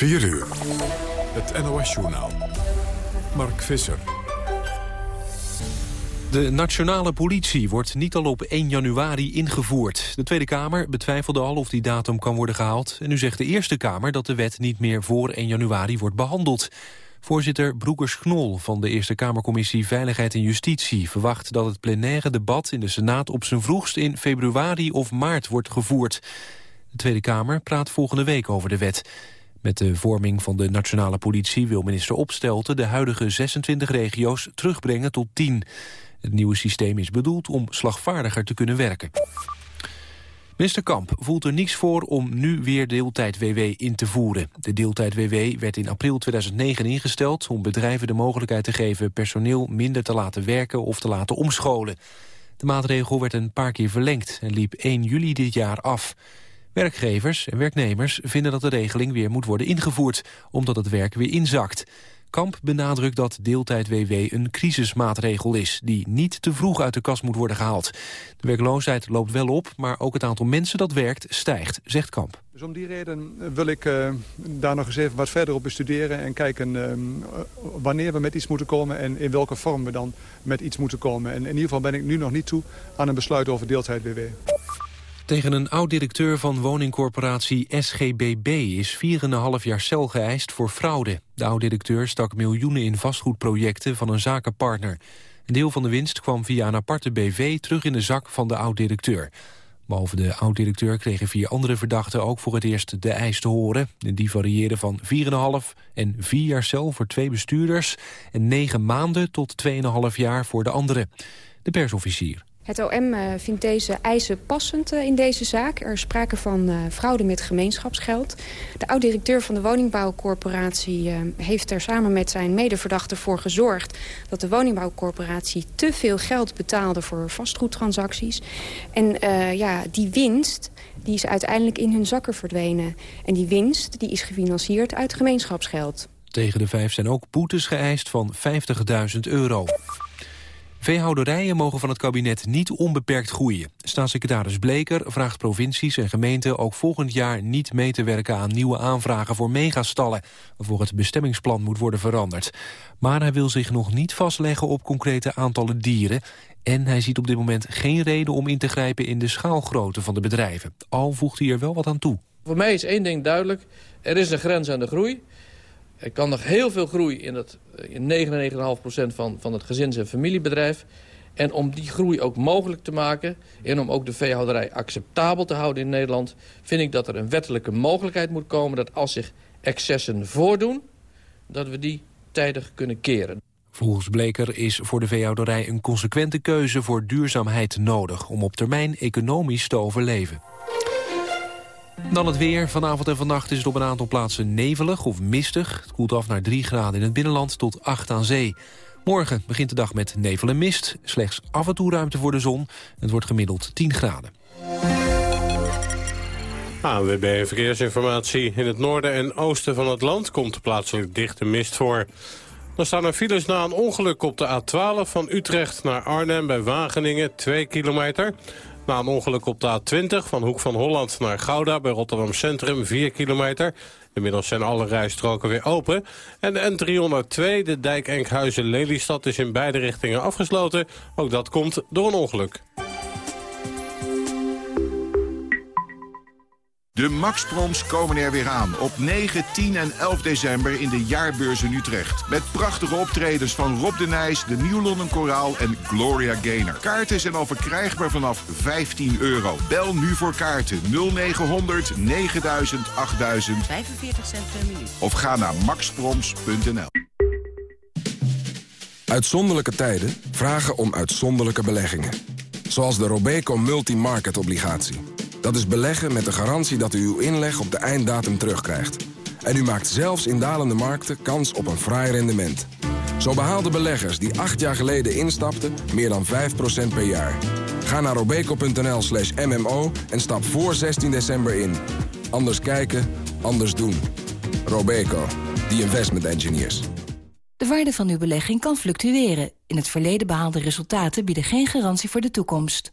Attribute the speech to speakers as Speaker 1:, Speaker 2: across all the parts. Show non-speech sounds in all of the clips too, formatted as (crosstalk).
Speaker 1: 4 uur. Het NOS-journaal. Mark Visser.
Speaker 2: De nationale politie wordt niet al op 1 januari ingevoerd. De Tweede Kamer betwijfelde al of die datum kan worden gehaald. En nu zegt de Eerste Kamer dat de wet niet meer voor 1 januari wordt behandeld. Voorzitter Broekers-Knol van de Eerste Kamercommissie Veiligheid en Justitie... verwacht dat het plenaire debat in de Senaat op zijn vroegst in februari of maart wordt gevoerd. De Tweede Kamer praat volgende week over de wet. Met de vorming van de nationale politie wil minister Opstelten... de huidige 26 regio's terugbrengen tot 10. Het nieuwe systeem is bedoeld om slagvaardiger te kunnen werken. Minister Kamp voelt er niets voor om nu weer deeltijd-WW in te voeren. De deeltijd-WW werd in april 2009 ingesteld... om bedrijven de mogelijkheid te geven personeel minder te laten werken of te laten omscholen. De maatregel werd een paar keer verlengd en liep 1 juli dit jaar af. Werkgevers en werknemers vinden dat de regeling weer moet worden ingevoerd... omdat het werk weer inzakt. Kamp benadrukt dat deeltijd-WW een crisismaatregel is... die niet te vroeg uit de kast moet worden gehaald. De werkloosheid loopt wel op, maar ook het aantal mensen dat werkt stijgt, zegt Kamp.
Speaker 3: Dus om die reden wil ik uh, daar nog eens even wat verder op bestuderen... en kijken uh, wanneer we met iets moeten komen en in welke vorm we dan met iets moeten komen. En in ieder geval ben ik nu nog niet toe aan een besluit over deeltijd-WW.
Speaker 2: Tegen een oud-directeur van woningcorporatie SGBB is 4,5 jaar cel geëist voor fraude. De oud-directeur stak miljoenen in vastgoedprojecten van een zakenpartner. Een deel van de winst kwam via een aparte BV terug in de zak van de oud-directeur. Behalve de oud-directeur kregen vier andere verdachten ook voor het eerst de eis te horen. Die variëren van 4,5 en 4 jaar cel voor twee bestuurders... en 9 maanden tot 2,5 jaar voor de anderen. De persofficier.
Speaker 4: Het OM uh, vindt deze eisen passend uh, in deze zaak. Er is sprake van uh, fraude met gemeenschapsgeld. De oud-directeur van de woningbouwcorporatie heeft er samen met zijn medeverdachte voor gezorgd... dat de woningbouwcorporatie te veel geld betaalde voor vastgoedtransacties. En ja, die winst die is uiteindelijk in hun zakken verdwenen. En die winst die is gefinancierd uit gemeenschapsgeld.
Speaker 2: Tegen de vijf zijn ook boetes geëist van 50.000 euro. Veehouderijen mogen van het kabinet niet onbeperkt groeien. Staatssecretaris Bleker vraagt provincies en gemeenten ook volgend jaar niet mee te werken aan nieuwe aanvragen voor megastallen, waarvoor het bestemmingsplan moet worden veranderd. Maar hij wil zich nog niet vastleggen op concrete aantallen dieren en hij ziet op dit moment geen reden om in te grijpen in de schaalgrootte van de bedrijven. Al voegt hij er wel wat aan toe.
Speaker 5: Voor mij is één ding duidelijk, er is een grens aan de groei. Er kan nog heel veel groei in, het, in 99,5% van, van het gezins- en familiebedrijf. En om die groei ook mogelijk te maken... en om ook de veehouderij acceptabel te houden in Nederland... vind ik dat er een wettelijke mogelijkheid moet komen... dat als zich excessen voordoen, dat we die tijdig kunnen keren.
Speaker 2: Volgens Bleker is voor de veehouderij een consequente keuze voor duurzaamheid nodig... om op termijn economisch te overleven. Dan het weer. Vanavond en vannacht is het op een aantal plaatsen nevelig of mistig. Het koelt af naar 3 graden in het binnenland tot 8 aan zee. Morgen begint de dag met nevel en mist. Slechts af en toe ruimte voor de zon. Het wordt gemiddeld 10 graden.
Speaker 6: ANWB Verkeersinformatie. In het noorden en oosten van het land komt plaatselijk dichte mist voor. Er staan er files na een ongeluk op de A12 van Utrecht naar Arnhem bij Wageningen, 2 kilometer. Na een ongeluk op de A20 van Hoek van Holland naar Gouda bij Rotterdam Centrum 4 kilometer. Inmiddels zijn alle rijstroken weer open. En de N302, de dijk Enkhuizen-Lelystad, is in beide richtingen afgesloten. Ook dat komt door een ongeluk.
Speaker 7: De Max Proms komen er weer aan op 9, 10 en 11 december in de Jaarbeurs in Utrecht. Met prachtige optredens van Rob de Nijs, de Nieuw London Koraal en Gloria Gaynor. Kaarten zijn al verkrijgbaar vanaf 15 euro. Bel nu voor kaarten 0900 9000 8000
Speaker 8: 45 cent per minuut.
Speaker 7: Of ga naar maxproms.nl.
Speaker 9: Uitzonderlijke tijden vragen om uitzonderlijke beleggingen. Zoals de Robeco Multi-Market Obligatie. Dat is beleggen met de garantie dat u uw inleg op de einddatum terugkrijgt. En u maakt zelfs in dalende markten kans op een fraai rendement. Zo behaalden beleggers die acht jaar geleden instapten meer dan 5% per jaar. Ga naar robeco.nl slash mmo en stap voor 16 december in. Anders kijken, anders doen. Robeco, the investment engineers.
Speaker 8: De waarde van uw belegging kan fluctueren. In het verleden behaalde resultaten bieden geen garantie voor de toekomst.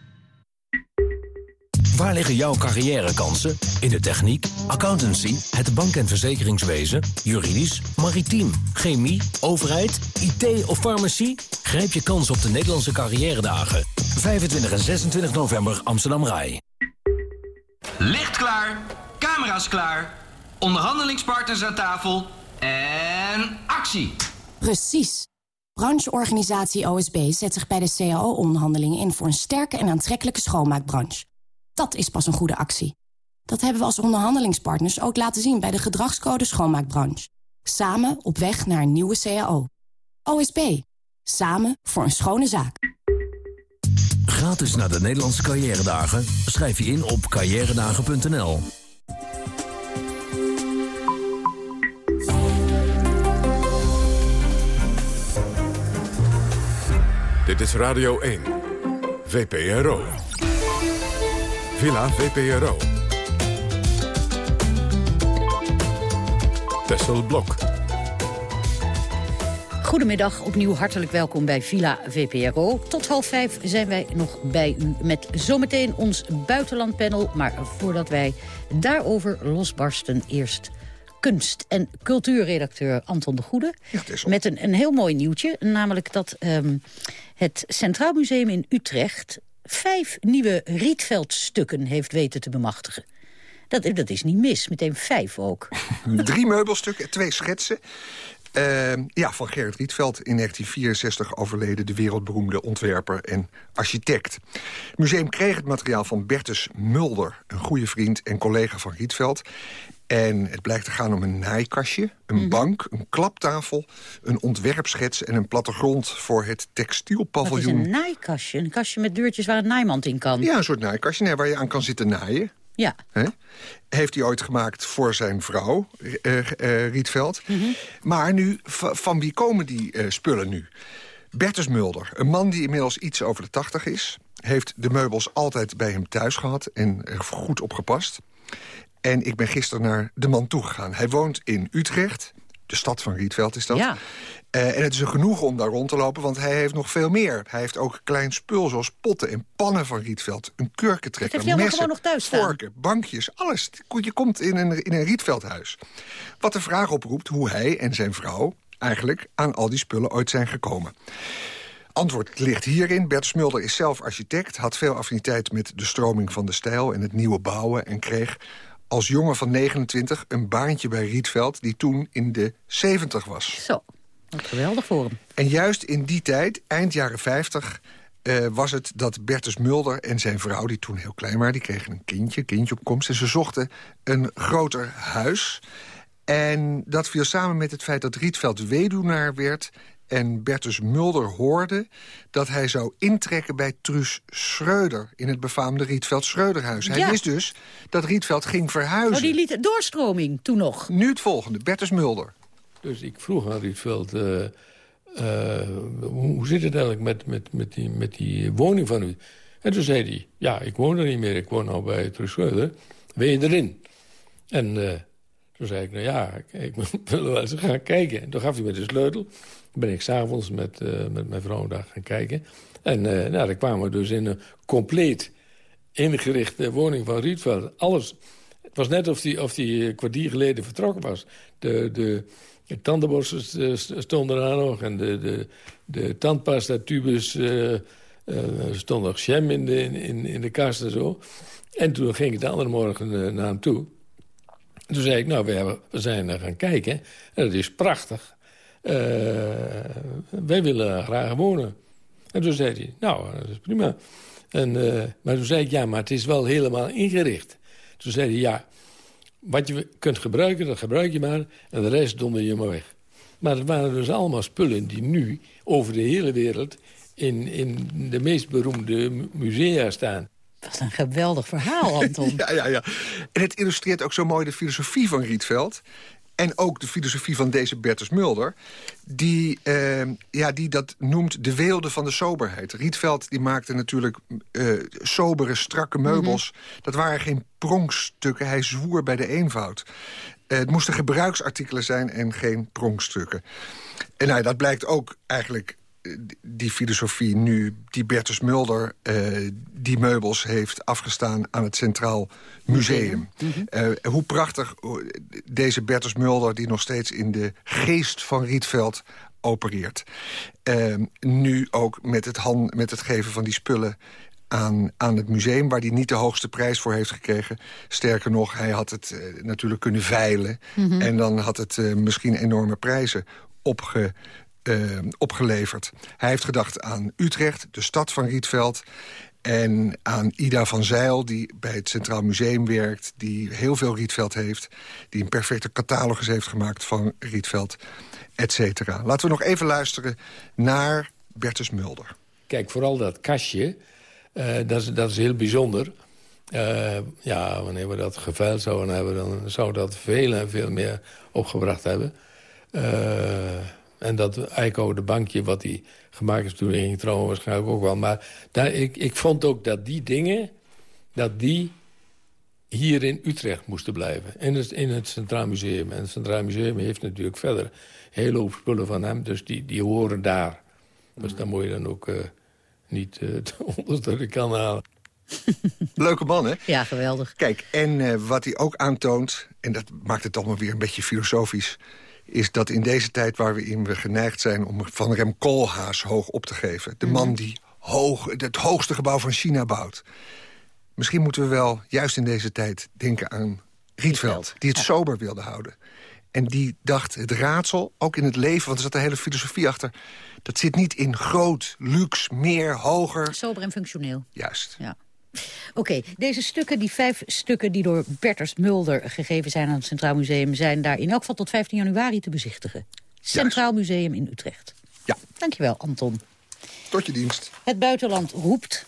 Speaker 10: Waar liggen jouw carrièrekansen? In de techniek, accountancy, het bank- en verzekeringswezen, juridisch, maritiem, chemie, overheid, IT of farmacie? Grijp je kans op de Nederlandse carrière dagen. 25 en 26 november Amsterdam Rai.
Speaker 11: Licht klaar, camera's klaar, onderhandelingspartners aan tafel en actie.
Speaker 12: Precies. Brancheorganisatie OSB zet zich bij de CAO-onderhandelingen in... voor een sterke en aantrekkelijke schoonmaakbranche. Dat is pas een goede actie. Dat hebben we als onderhandelingspartners ook laten zien... bij de gedragscode schoonmaakbranche. Samen op weg naar een nieuwe CAO. OSB. Samen voor een schone zaak.
Speaker 10: Gratis naar de Nederlandse carrière dagen. Schrijf je in op carrièredagen.nl.
Speaker 1: Dit is Radio 1. VPRO. Villa VPRO. Tessel Blok.
Speaker 13: Goedemiddag, opnieuw hartelijk welkom bij Villa VPRO. Tot half vijf zijn wij nog bij u met zometeen ons buitenlandpanel. Maar voordat wij daarover losbarsten, eerst kunst- en cultuurredacteur Anton de Goede. met een, een heel mooi nieuwtje, namelijk dat ehm, het Centraal Museum in Utrecht... vijf nieuwe Rietveldstukken heeft weten te bemachtigen. Dat, dat is niet mis, meteen vijf ook. (laughs)
Speaker 14: Drie meubelstukken, twee schetsen. Uh, ja, van Gerrit Rietveld, in 1964 overleden... de wereldberoemde ontwerper en architect. Het museum kreeg het materiaal van Bertus Mulder... een goede vriend en collega van Rietveld. En het blijkt te gaan om een naaikastje, een
Speaker 13: Mhm.
Speaker 14: bank, een klaptafel... een ontwerpschets en een plattegrond voor het
Speaker 13: Dat is
Speaker 14: textielpaviljoen.
Speaker 13: een naaikastje, een kastje met deurtjes waar een naaimand in kan.
Speaker 14: Ja, een soort naaikastje nee, waar je aan kan zitten naaien.
Speaker 13: Ja.
Speaker 14: Heeft hij ooit gemaakt voor zijn vrouw, eh, eh, Rietveld. Maar nu, va- van wie komen die eh, spullen nu? Bertus Mulder, een man die inmiddels iets over de tachtig is... heeft de meubels altijd bij hem thuis gehad en er goed op gepast. En ik ben gisteren naar de man toegegaan. Hij woont in Utrecht, de stad van Rietveld is dat.
Speaker 13: Ja.
Speaker 14: Eh, en het is een genoegen om daar rond te lopen, want hij heeft nog veel meer. Hij heeft ook klein spul zoals potten en pannen van Rietveld. Een kurkentrekker, messen,
Speaker 13: gewoon nog thuis staan.
Speaker 14: vorken, bankjes, alles. Je komt in een, in een Rietveldhuis. Wat de vraag oproept hoe hij en zijn vrouw eigenlijk aan al die spullen ooit zijn gekomen. Antwoord ligt hierin. Bert Smulder is zelf architect, had veel affiniteit met de stroming van de stijl en het nieuwe bouwen en kreeg als jongen van 29 een baantje bij Rietveld die toen in de 70 was.
Speaker 13: Zo, wat geweldig voor hem.
Speaker 14: En juist in die tijd, eind jaren 50, eh, was het dat Bertus Mulder en zijn vrouw... die toen heel klein waren, die kregen een kindje, kindje op komst... en ze zochten een groter huis. En dat viel samen met het feit dat Rietveld weduwnaar werd... en Bertus Mulder hoorde dat hij zou intrekken bij Truus Schreuder... in het befaamde Rietveld Schreuderhuis. Hij
Speaker 13: Ja.
Speaker 14: wist dus dat Rietveld ging verhuizen.
Speaker 13: Oh, die liet doorstroming toen nog.
Speaker 14: Nu het volgende, Bertus Mulder.
Speaker 15: Dus ik vroeg aan Rietveld... eh, eh, hoe, hoe zit het eigenlijk met, met, met, die, met die woning van u? En toen zei hij, ja, ik woon er niet meer. Ik woon nou bij Truus Schreuder. Wil je erin? En eh, toen zei ik, nou ja, ik, ik (laughs) wil wel eens gaan kijken. En toen gaf hij me de sleutel. Ben ik s'avonds met, eh, met mijn vrouw daar gaan kijken. En eh nou, dan kwamen we dus in een compleet ingerichte woning van Rietveld. Alles. Het was net of die, of die een kwartier geleden vertrokken was. De, de, de tandenborstels eh, stonden er nog. En de, de, de tandpasta-tubes uh, uh, stond nog jam in de, in, in de kast en zo. En toen ging ik de andere morgen uh, naar hem toe. En toen zei ik, nou, we, hebben, we zijn er gaan kijken. En dat is prachtig. Uh, wij willen graag wonen. En toen zei hij, nou, dat is prima. En, uh, maar toen zei ik, ja, maar het is wel helemaal ingericht. Toen zei hij, ja, wat je kunt gebruiken, dat gebruik je maar. En de rest donder je maar weg. Maar het waren dus allemaal spullen die nu over de hele wereld... in, in de meest beroemde musea staan.
Speaker 13: Wat een geweldig verhaal, (laughs) Anton.
Speaker 14: ja, ja, ja. En het illustreert ook zo mooi de filosofie van Rietveld. En ook de filosofie van deze Bertus Mulder... die, uh, ja, die dat noemt de weelde van de soberheid. Rietveld die maakte natuurlijk uh, sobere, strakke mhm. meubels. Dat waren geen pronkstukken. Hij zwoer bij de eenvoud. Uh, het moesten gebruiksartikelen zijn en geen pronkstukken. En nou, dat blijkt ook eigenlijk die filosofie nu, die Bertus Mulder... Uh, die meubels heeft afgestaan aan het Centraal Museum. uh, hoe prachtig deze Bertus Mulder... die nog steeds in de geest van Rietveld opereert. Uh, nu ook met het, hand, met het geven van die spullen aan, aan het museum... waar hij niet de hoogste prijs voor heeft gekregen. Sterker nog, hij had het uh, natuurlijk kunnen veilen... Mm en dan had het uh, misschien enorme prijzen opge, uh, opgeleverd. Hij heeft gedacht aan Utrecht, de stad van Rietveld... en aan Ida van Zeil, die bij het Centraal Museum werkt... die heel veel Rietveld heeft, die een perfecte catalogus heeft gemaakt van Rietveld, et cetera. Laten we nog even luisteren naar Bertus Mulder.
Speaker 15: Kijk, vooral dat kastje, uh, dat, is, dat is heel bijzonder... Uh, ja, wanneer we dat geveild zouden hebben... dan zou dat veel en veel meer opgebracht hebben. Uh, en dat Eiko, de bankje wat hij gemaakt is... toen ging trouwen waarschijnlijk ook wel. Maar daar, ik, ik vond ook dat die dingen... dat die hier in Utrecht moesten blijven. In het, in het Centraal Museum. En het Centraal Museum heeft natuurlijk verder een hele hoop spullen van hem. Dus die, die horen daar. Dus dan moet je dan ook uh, niet uh, het (laughs) onderste de kan halen. (laughs)
Speaker 14: Leuke man, hè?
Speaker 13: Ja, geweldig.
Speaker 14: Kijk, en uh, wat hij ook aantoont... en dat maakt het allemaal weer een beetje filosofisch is dat in deze tijd waarin we geneigd zijn... om van Rem Koolhaas hoog op te geven... de man mhm. die hoog, het hoogste gebouw van China bouwt... misschien moeten we wel, juist in deze tijd, denken aan Rietveld... die het sober wilde houden. En die dacht, het raadsel, ook in het leven... want er zat een hele filosofie achter... dat zit niet in groot, luxe, meer, hoger...
Speaker 13: Sober en functioneel.
Speaker 14: Juist.
Speaker 13: Ja. Oké, deze stukken, die vijf stukken die door Berters Mulder gegeven zijn aan het Centraal Museum... zijn daar in elk geval tot 15 januari te bezichtigen. Centraal Museum in Utrecht.
Speaker 14: Ja.
Speaker 13: Dankjewel, Anton.
Speaker 14: Tot je dienst.
Speaker 13: Het buitenland roept.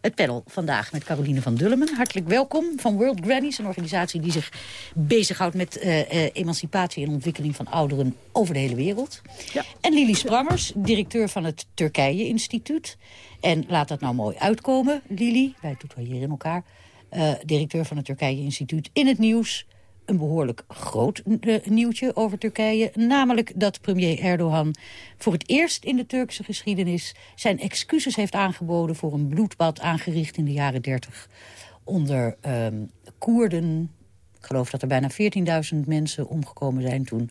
Speaker 13: Het panel vandaag met Caroline van Dullemen. Hartelijk welkom van World Grannies, een organisatie die zich bezighoudt met uh, uh, emancipatie en ontwikkeling van ouderen over de hele wereld. Ja. En Lili Sprammers, directeur van het Turkije Instituut. En laat dat nou mooi uitkomen, Lili, wij hier in elkaar... Uh, directeur van het Turkije Instituut in het nieuws. Een behoorlijk groot uh, nieuwtje over Turkije. Namelijk dat premier Erdogan voor het eerst in de Turkse geschiedenis... zijn excuses heeft aangeboden voor een bloedbad aangericht in de jaren 30. Onder um, Koerden. Ik geloof dat er bijna 14.000 mensen omgekomen zijn toen.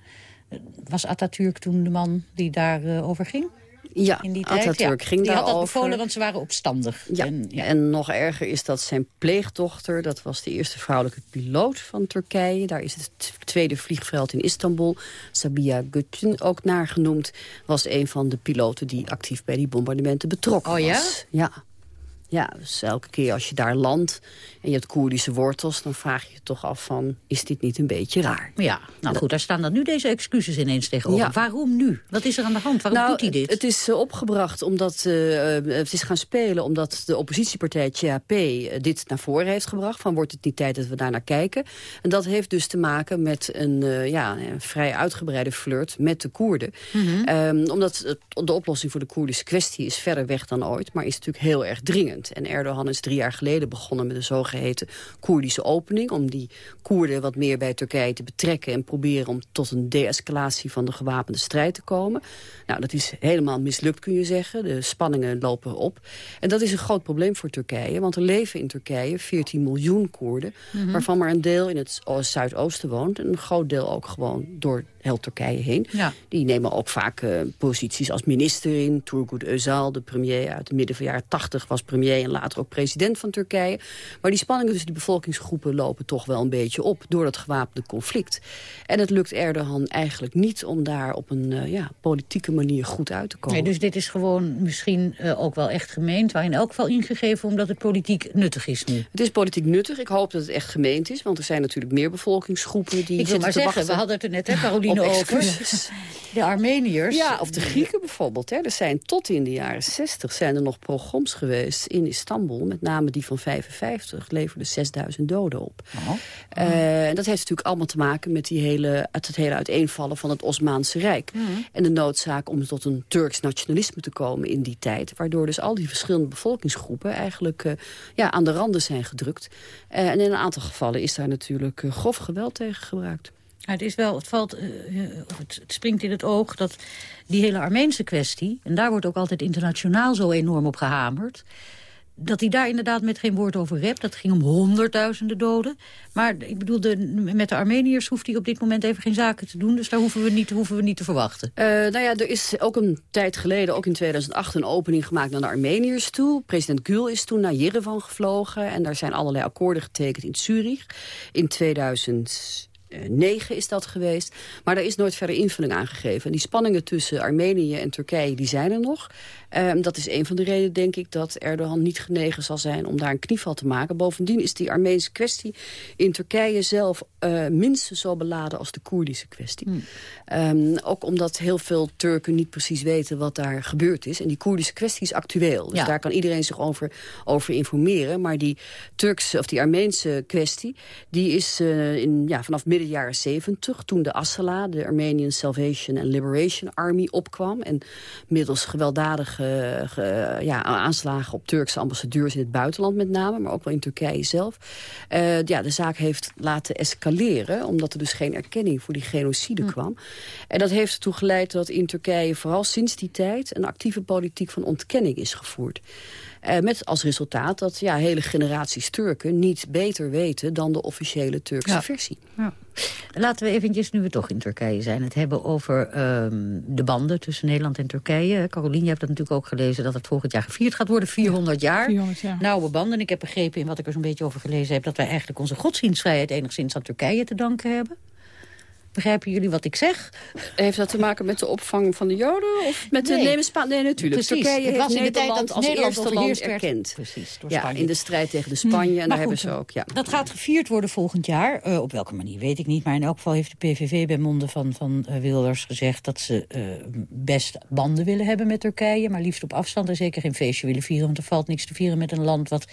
Speaker 13: Was Atatürk toen de man die daarover over ging?
Speaker 16: Ja,
Speaker 13: in die tijd.
Speaker 16: Atatürk
Speaker 13: ja.
Speaker 16: ging
Speaker 13: die had dat bevolen, want ze waren opstandig.
Speaker 16: Ja.
Speaker 13: En, ja.
Speaker 16: en nog erger is dat zijn pleegdochter... dat was de eerste vrouwelijke piloot van Turkije. Daar is het tweede vliegveld in Istanbul. Sabiha Gökçen, ook naar genoemd... was een van de piloten die actief bij die bombardementen betrokken
Speaker 13: oh,
Speaker 16: was. Ja? Ja, dus elke keer als je daar landt en je hebt Koerdische wortels... dan vraag je je toch af van, is dit niet een beetje raar?
Speaker 13: Ja, nou goed, daar staan dan nu deze excuses ineens tegenover. Ja. Waarom nu? Wat is er aan de hand? Waarom
Speaker 16: nou,
Speaker 13: doet hij dit?
Speaker 16: Het is uh, opgebracht omdat, uh, het is gaan spelen omdat de oppositiepartij CHP dit naar voren heeft gebracht. Van wordt het niet tijd dat we daar naar kijken? En dat heeft dus te maken met een, ja, een vrij uitgebreide flirt met de Koerden. Mm -hmm. um, omdat de oplossing voor de Koerdische kwestie is verder weg dan ooit... maar is natuurlijk heel erg dringend. En Erdogan is drie jaar geleden begonnen met een zogeheten Koerdische opening... om die Koerden wat meer bij Turkije te betrekken... en proberen om tot een de-escalatie van de gewapende strijd te komen. Nou, dat is helemaal mislukt, kun je zeggen. De spanningen lopen op. En dat is een groot probleem voor Turkije. Want er leven in Turkije 14 miljoen Koerden... Mm -hmm. waarvan maar een deel in het zuidoosten woont... en een groot deel ook gewoon door heel Turkije heen.
Speaker 13: Ja.
Speaker 16: Die nemen ook vaak uh, posities als minister in. Turgut Özal, de premier uit het midden van de jaren 80... was premier en later ook president van Turkije. Maar die spanningen tussen die bevolkingsgroepen lopen toch wel een beetje op... door dat gewapende conflict. En het lukt Erdogan eigenlijk niet om daar op een uh, ja, politieke manier goed uit te komen.
Speaker 13: Nee, dus dit is gewoon misschien uh, ook wel echt gemeend... maar in elk geval ingegeven omdat het politiek nuttig is nu.
Speaker 16: Het is politiek nuttig. Ik hoop dat het echt gemeend is. Want er zijn natuurlijk meer bevolkingsgroepen die
Speaker 13: Ik wil maar zeggen,
Speaker 16: wachten.
Speaker 13: we hadden het er net, hè, Caroline Over. (laughs) De Armeniërs.
Speaker 16: Ja, of de Grieken bijvoorbeeld. Hè. Er zijn tot in de jaren 60 zijn er nog pogroms geweest in Istanbul. Met name die van 55 leverden 6000 doden op. Eh, en dat heeft natuurlijk allemaal te maken met die hele, het, hele uiteenvallen van het Osmaanse Rijk. En de noodzaak om tot een Turks nationalisme te komen in die tijd. Waardoor dus al die verschillende bevolkingsgroepen eigenlijk eh, ja, aan de randen zijn gedrukt. Eh, en in een aantal gevallen is daar natuurlijk eh, grof geweld tegen gebruikt.
Speaker 13: Het, is wel, het, valt, eh, eh, het, springt in het oog dat die hele Armeense kwestie... en daar wordt ook altijd internationaal zo enorm op gehamerd... dat hij daar inderdaad met geen woord over rept. Dat ging om honderdduizenden doden. Maar ik bedoel, met de Armeniërs hoeft hij op dit moment even geen zaken te doen. Dus daar hoeven we niet, hoeven we niet te verwachten.
Speaker 16: Uh, nou ja, er is ook een tijd geleden, ook in 2008, een opening gemaakt naar de Armeniërs toe. President Gül is toen naar Yerevan gevlogen. En daar zijn allerlei akkoorden getekend in Zurich. In 2000... 9 is dat geweest. Maar daar is nooit verder invulling aan gegeven. En die spanningen tussen Armenië en Turkije die zijn er nog. Um, dat is een van de redenen, denk ik, dat Erdogan niet genegen zal zijn om daar een knieval te maken. Bovendien is die Armeense kwestie in Turkije zelf uh, minstens zo beladen als de Koerdische kwestie. Hmm. Um, ook omdat heel veel Turken niet precies weten wat daar gebeurd is. En die Koerdische kwestie is actueel. Dus ja. daar kan iedereen zich over, over informeren. Maar die Turkse of die Armeense kwestie, die is uh, in, ja, vanaf midden jaren 70, toen de Assala, de Armenian Salvation and Liberation Army, opkwam. En middels gewelddadige Ge, ge, ja, aanslagen op Turkse ambassadeurs in het buitenland met name, maar ook wel in Turkije zelf. Uh, ja, de zaak heeft laten escaleren, omdat er dus geen erkenning voor die genocide hm. kwam. En dat heeft ertoe geleid dat in Turkije vooral sinds die tijd een actieve politiek van ontkenning is gevoerd. Uh, met als resultaat dat ja, hele generaties Turken niet beter weten dan de officiële Turkse
Speaker 13: ja.
Speaker 16: versie.
Speaker 13: Ja. Laten we eventjes, nu we toch in Turkije zijn, het hebben over um, de banden tussen Nederland en Turkije. Caroline, je hebt dat natuurlijk ook gelezen dat het volgend jaar gevierd gaat worden. 400 jaar.
Speaker 17: 400 jaar.
Speaker 13: Nauwe banden. Ik heb begrepen in wat ik er zo'n beetje over gelezen heb... dat wij eigenlijk onze godsdienstvrijheid enigszins aan Turkije te danken hebben. Begrijpen jullie wat ik zeg?
Speaker 16: Heeft dat te maken met de opvang van de Joden? Of met
Speaker 13: nee.
Speaker 16: de Nemenspa Nee, natuurlijk.
Speaker 13: Precies.
Speaker 16: Turkije
Speaker 13: het was
Speaker 16: heeft
Speaker 13: in de tijd
Speaker 16: Nederland
Speaker 13: dat
Speaker 16: als
Speaker 13: Nederland
Speaker 16: eerste land
Speaker 13: werd.
Speaker 16: erkend.
Speaker 13: Precies, door
Speaker 16: ja,
Speaker 13: Spanje.
Speaker 16: in de strijd tegen de Spanje.
Speaker 13: Hmm.
Speaker 16: En
Speaker 13: Maar
Speaker 16: daar
Speaker 13: goed,
Speaker 16: hebben ze ook, ja.
Speaker 13: Dat gaat gevierd worden volgend jaar. Uh, op welke manier weet ik niet. Maar in elk geval heeft de PVV bij monden van, van uh, Wilders gezegd... dat ze uh, best banden willen hebben met Turkije. Maar liefst op afstand en zeker geen feestje willen vieren. Want er valt niks te vieren met een land wat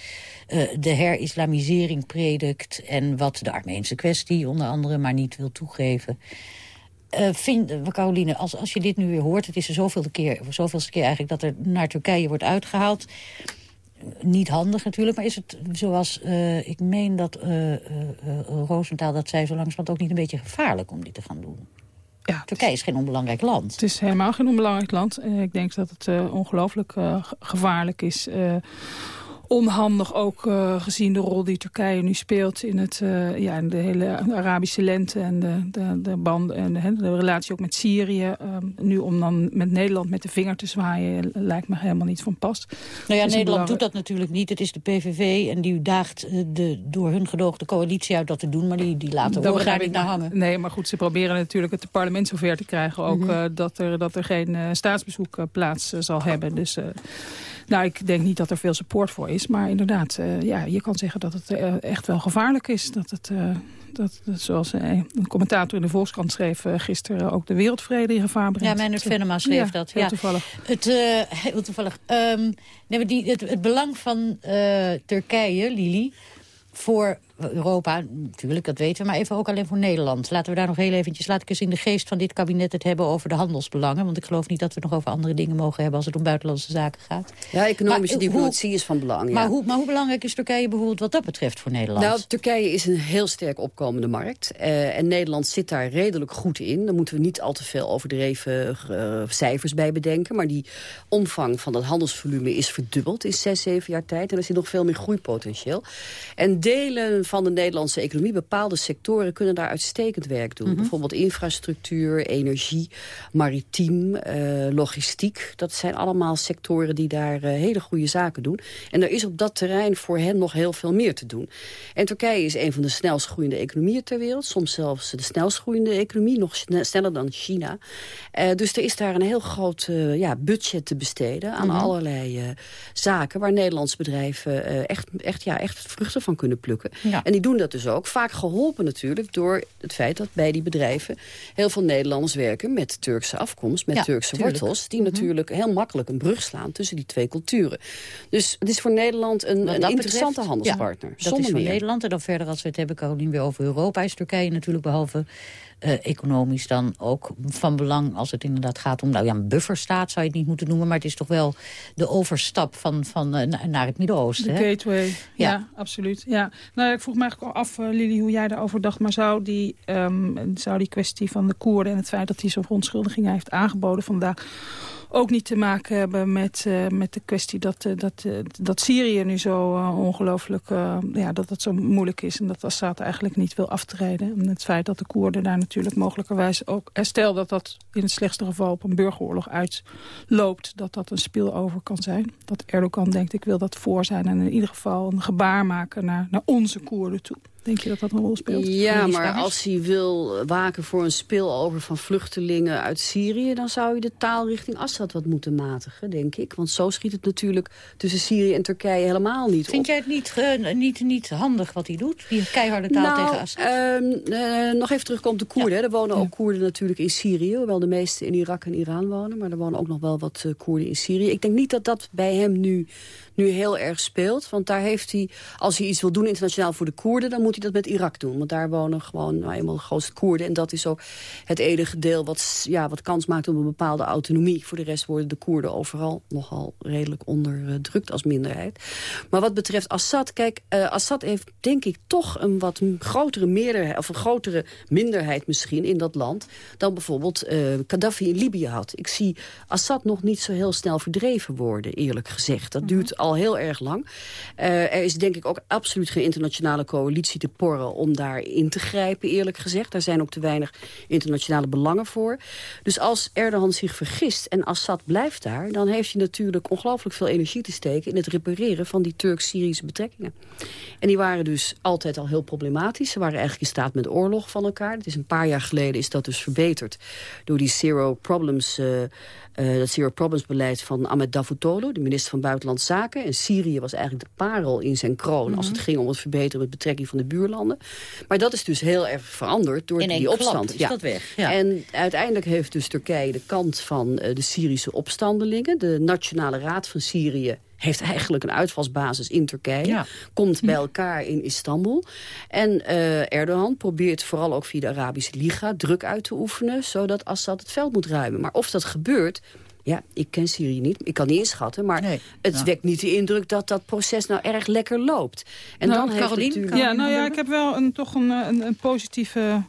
Speaker 13: de herislamisering predikt... en wat de Armeense kwestie onder andere maar niet wil toegeven. Uh, vind, Caroline, als, als je dit nu weer hoort... het is er zoveelste keer, zoveelste keer eigenlijk dat er naar Turkije wordt uitgehaald... Niet handig natuurlijk, maar is het zoals uh, ik meen dat uh, Roosentaal dat zei... zo langzamerhand ook niet een beetje gevaarlijk om dit te gaan doen?
Speaker 17: Ja,
Speaker 13: Turkije is geen onbelangrijk land.
Speaker 17: Het is helemaal geen onbelangrijk land. ik denk dat het ongelooflijk gevaarlijk is onhandig ook uh, gezien de rol die Turkije nu speelt in, het, uh, ja, in de hele Arabische lente en de, de, de banden en de, de, relatie ook met Syrië. Um, nu om dan met Nederland met de vinger te zwaaien lijkt me helemaal niet van pas.
Speaker 13: Nou ja, Nederland doet dat natuurlijk niet. Het is de PVV en die daagt de door hun gedoogde coalitie uit dat te doen, maar die, die laten horen daar niet naar hangen.
Speaker 17: Nee, maar goed, ze proberen natuurlijk het parlement zover te krijgen ook mm -hmm. uh, dat, er, dat er geen staatsbezoek plaats zal hebben. Dus nou, ik denk niet dat er veel support voor is. Maar inderdaad, uh, ja, je kan zeggen dat het uh, echt wel gevaarlijk is. Dat het, uh, dat, dat, zoals een commentator in de Volkskrant schreef gisteren... ook de wereldvrede in gevaar brengt.
Speaker 13: Ja, Meijnerd Venema schreef
Speaker 17: ja,
Speaker 13: dat.
Speaker 17: Heel
Speaker 13: ja.
Speaker 17: toevallig.
Speaker 13: Het, heel toevallig. Um, nee, maar die, het, het belang van Turkije, Lili voor Europa, natuurlijk, dat weten we, maar even ook alleen voor Nederland. Laten we daar nog heel eventjes, laat ik eens in de geest van dit kabinet het hebben over de handelsbelangen. Want ik geloof niet dat we nog over andere dingen mogen hebben als het om buitenlandse zaken gaat.
Speaker 16: Ja, economische maar, diplomatie is van belang.
Speaker 13: Maar,
Speaker 16: ja.
Speaker 13: hoe, maar hoe belangrijk is Turkije bijvoorbeeld wat dat betreft voor Nederland?
Speaker 16: Nou, Turkije is een heel sterk opkomende markt. Uh, en Nederland zit daar redelijk goed in. Daar moeten we niet al te veel overdreven uh, cijfers bij bedenken. Maar die omvang van dat handelsvolume is verdubbeld in zes, zeven jaar tijd. En er zit nog veel meer groeipotentieel. En delen van de Nederlandse economie, bepaalde sectoren kunnen daar uitstekend werk doen. Mm -hmm. Bijvoorbeeld infrastructuur, energie, maritiem, uh, logistiek. Dat zijn allemaal sectoren die daar uh, hele goede zaken doen. En er is op dat terrein voor hen nog heel veel meer te doen. En Turkije is een van de snelst groeiende economieën ter wereld. Soms zelfs de snelst groeiende economie, nog sneller dan China. Uh, dus er is daar een heel groot ja, budget te besteden aan mm -hmm. allerlei zaken... waar Nederlandse bedrijven echt, echt, ja, echt vruchten van kunnen plukken.
Speaker 13: Ja.
Speaker 16: En die doen dat dus ook. Vaak geholpen natuurlijk door het feit dat bij die bedrijven... heel veel Nederlanders werken met Turkse afkomst, met Turkse wortels... die mhm. natuurlijk heel makkelijk een brug slaan tussen die twee culturen. Dus het is voor Nederland een, een interessante handelspartner.
Speaker 13: Ja, dat is voor Nederland. En dan verder, als we het hebben, Carolien, weer over Europa... is Turkije natuurlijk behalve uh, economisch dan ook van belang... als het inderdaad gaat om nou ja, een bufferstaat, zou je het niet moeten noemen... maar het is toch wel de overstap van, van, uh, naar het Midden-Oosten.
Speaker 17: De gateway, ja. absoluut. Ja. Nou, ik vroeg me eigenlijk af, uh, Lili, hoe jij daarover dacht... maar zou die, um, zou die kwestie van de Koerden en het feit dat hij zo'n verontschuldigingen heeft aangeboden vandaag ook niet te maken hebben met, uh, met de kwestie dat, uh, dat, uh, dat Syrië nu zo ongelooflijk, ja, dat het zo moeilijk is. En dat Assad eigenlijk niet wil aftreden. En het feit dat de Koerden daar natuurlijk mogelijkerwijs ook, stel dat dat in het slechtste geval op een burgeroorlog uitloopt, dat dat een spillover kan zijn. Dat Erdogan denkt, ik wil dat voor zijn en in ieder geval een gebaar maken naar, naar onze Koerden toe. Denk je dat dat een rol speelt?
Speaker 16: Ja, maar als hij wil waken voor een spillover van vluchtelingen uit Syrië... dan zou je de taal richting Assad wat moeten matigen, denk ik. Want zo schiet het natuurlijk tussen Syrië en Turkije helemaal niet
Speaker 13: Vind jij het niet, uh, niet, niet handig wat hij doet? Die keiharde taal
Speaker 16: nou,
Speaker 13: tegen Assad?
Speaker 16: Uh, nog even terugkomen op de Koerden. Er wonen ook Koerden natuurlijk in Syrië. Hoewel de meeste in Irak en Iran wonen. Maar er wonen ook nog wel wat uh, Koerden in Syrië. Ik denk niet dat dat bij hem nu nu heel erg speelt. Want daar heeft hij, als hij iets wil doen internationaal voor de Koerden... dan moet hij dat met Irak doen. Want daar wonen gewoon nou, eenmaal de grootste Koerden. En dat is ook het enige deel wat, ja, wat kans maakt op een bepaalde autonomie. Voor de rest worden de Koerden overal nogal redelijk onderdrukt als minderheid. Maar wat betreft Assad, kijk, uh, Assad heeft denk ik toch een wat grotere meerderheid... of een grotere minderheid misschien in dat land... dan bijvoorbeeld uh, Gaddafi in Libië had. Ik zie Assad nog niet zo heel snel verdreven worden, eerlijk gezegd. Dat duurt mhm al heel erg lang. Uh, er is denk ik ook absoluut geen internationale coalitie te porren om daar in te grijpen, eerlijk gezegd. Daar zijn ook te weinig internationale belangen voor. Dus als Erdogan zich vergist en Assad blijft daar... dan heeft hij natuurlijk ongelooflijk veel energie te steken... in het repareren van die Turk-Syrische betrekkingen. En die waren dus altijd al heel problematisch. Ze waren eigenlijk in staat met oorlog van elkaar. Het is een paar jaar geleden is dat dus verbeterd... door die Zero Problems... Uh, uh, dat Zero Problems beleid van Ahmed Davutoglu, de minister van Buitenlandse Zaken. En Syrië was eigenlijk de parel in zijn kroon... als het mhm. ging om het verbeteren met betrekking van de buurlanden. Maar dat is dus heel erg veranderd door die opstand.
Speaker 13: is ja. dat weg.
Speaker 16: Ja. En uiteindelijk heeft dus Turkije de kant van uh, de Syrische opstandelingen. De Nationale Raad van Syrië heeft eigenlijk een uitvalsbasis in Turkije. Komt bij elkaar in Istanbul. En uh, Erdogan probeert vooral ook via de Arabische Liga druk uit te oefenen... zodat Assad het veld moet ruimen. Maar of dat gebeurt... Ja, ik ken Syrië niet. Ik kan niet inschatten. Maar het wekt niet de indruk dat dat proces nou erg lekker loopt. En
Speaker 17: nou,
Speaker 16: dan heeft natuurlijk...
Speaker 17: Ja, nou ja, ik heb wel een, toch een, een, een positieve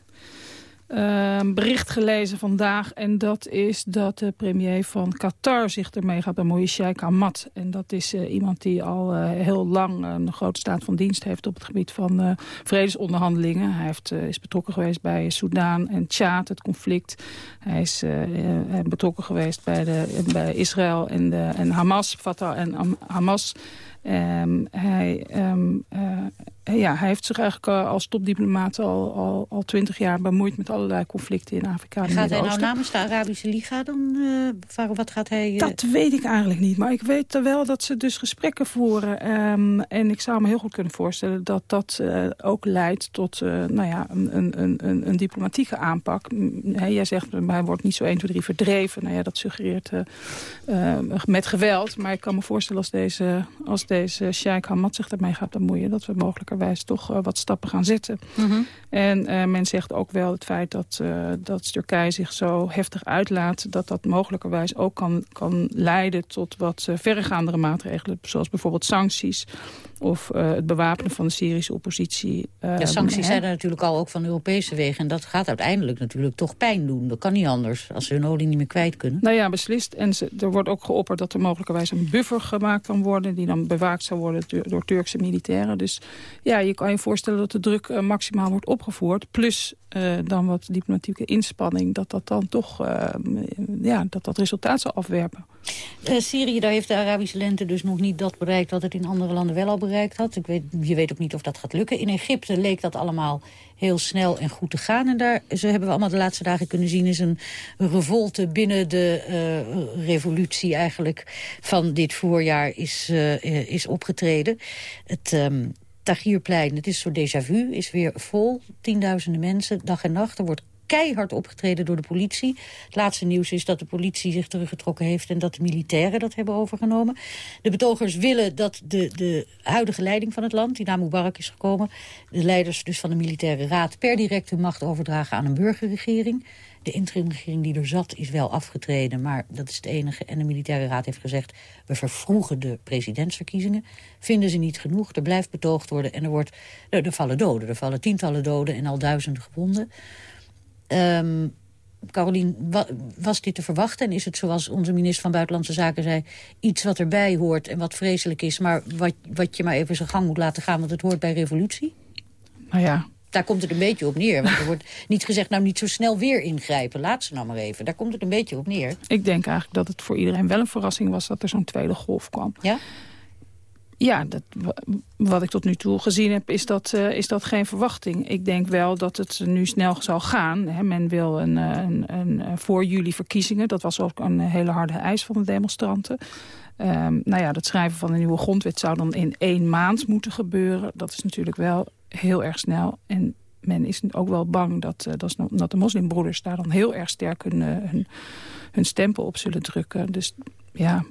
Speaker 17: uh, bericht gelezen vandaag. En dat is dat de premier van Qatar zich ermee gaat bemoeien, Sheikh Ahmad. En dat is uh, iemand die al uh, heel lang een grote staat van dienst heeft... op het gebied van uh, vredesonderhandelingen. Hij heeft, is betrokken geweest bij Soudaan en Tjaad, het conflict. Hij is betrokken geweest bij, de, bij Israël en, de, en Hamas, Fatah en Hamas... Um, hij, um, ja, hij heeft zich eigenlijk uh, als topdiplomaat al, al, al twintig jaar bemoeid met allerlei conflicten in Afrika. En
Speaker 13: gaat hij nou namens de Arabische Liga dan? Uh, wat gaat hij...
Speaker 17: Uh... Dat weet ik eigenlijk niet. Maar ik weet wel dat ze dus gesprekken voeren. Um, en ik zou me heel goed kunnen voorstellen dat dat ook leidt tot nou ja, een, een, een, een diplomatieke aanpak. Jij zegt, hij wordt niet zo 1, 2, 3 verdreven. Nou ja, dat suggereert met geweld. Maar ik kan me voorstellen als deze, als deze Sheikh Hamad zich daarmee gaat bemoeien... dat we mogelijk wijze toch uh, wat stappen gaan zetten. Mhm. En uh, men zegt ook wel het feit dat, uh, dat Turkije zich zo heftig uitlaat... dat dat mogelijkerwijs ook kan, kan leiden tot wat verregaandere maatregelen... zoals bijvoorbeeld sancties of het bewapenen van de Syrische oppositie.
Speaker 13: ja, sancties zijn er natuurlijk al ook van Europese wegen... en dat gaat uiteindelijk natuurlijk toch pijn doen. Dat kan niet anders, als ze hun olie niet meer kwijt kunnen.
Speaker 17: Nou ja, beslist. En ze, er wordt ook geopperd dat er mogelijkerwijs een buffer gemaakt kan worden... die dan bewaakt zou worden door Turkse militairen. Dus ja, je kan je voorstellen dat de druk uh, maximaal wordt opgevoerd. Plus dan wat diplomatieke inspanning. Dat dat dan toch ja, dat dat resultaat zal afwerpen.
Speaker 13: Syrië, daar heeft de Arabische lente dus nog niet dat bereikt... wat het in andere landen wel al bereikt had. Ik weet, je weet ook niet of dat gaat lukken. In Egypte leek dat allemaal heel snel en goed te gaan. En daar, zo hebben we allemaal de laatste dagen kunnen zien... is een revolte binnen de uh, revolutie eigenlijk van dit voorjaar is, uh, is opgetreden. Het... Um, het is zo déjà vu, is weer vol. Tienduizenden mensen, dag en nacht. Er wordt keihard opgetreden door de politie. Het laatste nieuws is dat de politie zich teruggetrokken heeft... en dat de militairen dat hebben overgenomen. De betogers willen dat de, de huidige leiding van het land... die naar Mubarak is gekomen... de leiders dus van de militaire raad... per direct hun macht overdragen aan een burgerregering. De interimregering die er zat is wel afgetreden, maar dat is het enige. En de militaire raad heeft gezegd, we vervroegen de presidentsverkiezingen. Vinden ze niet genoeg, er blijft betoogd worden en er, wordt, er, er vallen doden. Er vallen tientallen doden en al duizenden gewonden. Um, Carolien, was dit te verwachten? En is het zoals onze minister van Buitenlandse Zaken zei... iets wat erbij hoort en wat vreselijk is... maar wat, wat je maar even zijn gang moet laten gaan... want het hoort bij revolutie?
Speaker 17: Nou ja,
Speaker 13: daar komt het een beetje op neer. Want er wordt (laughs) niet gezegd, nou niet zo snel weer ingrijpen. Laat ze nou maar even. Daar komt het een beetje op neer.
Speaker 17: Ik denk eigenlijk dat het voor iedereen wel een verrassing was... dat er zo'n tweede golf kwam.
Speaker 13: Ja?
Speaker 17: Ja, dat, wat ik tot nu toe gezien heb, is dat, uh, is dat geen verwachting. Ik denk wel dat het nu snel zal gaan. Hè. Men wil een, eh, een, een, eh, voor juli verkiezingen. Dat was ook een hele harde eis van de demonstranten. Um, nou ja, het schrijven van de nieuwe grondwet zou dan in één maand moeten gebeuren. Dat is natuurlijk wel heel erg snel. En men is ook wel bang dat, uh, dat, dat de moslimbroeders daar dan heel erg sterk hun, hun stempel op zullen drukken. Dus ja,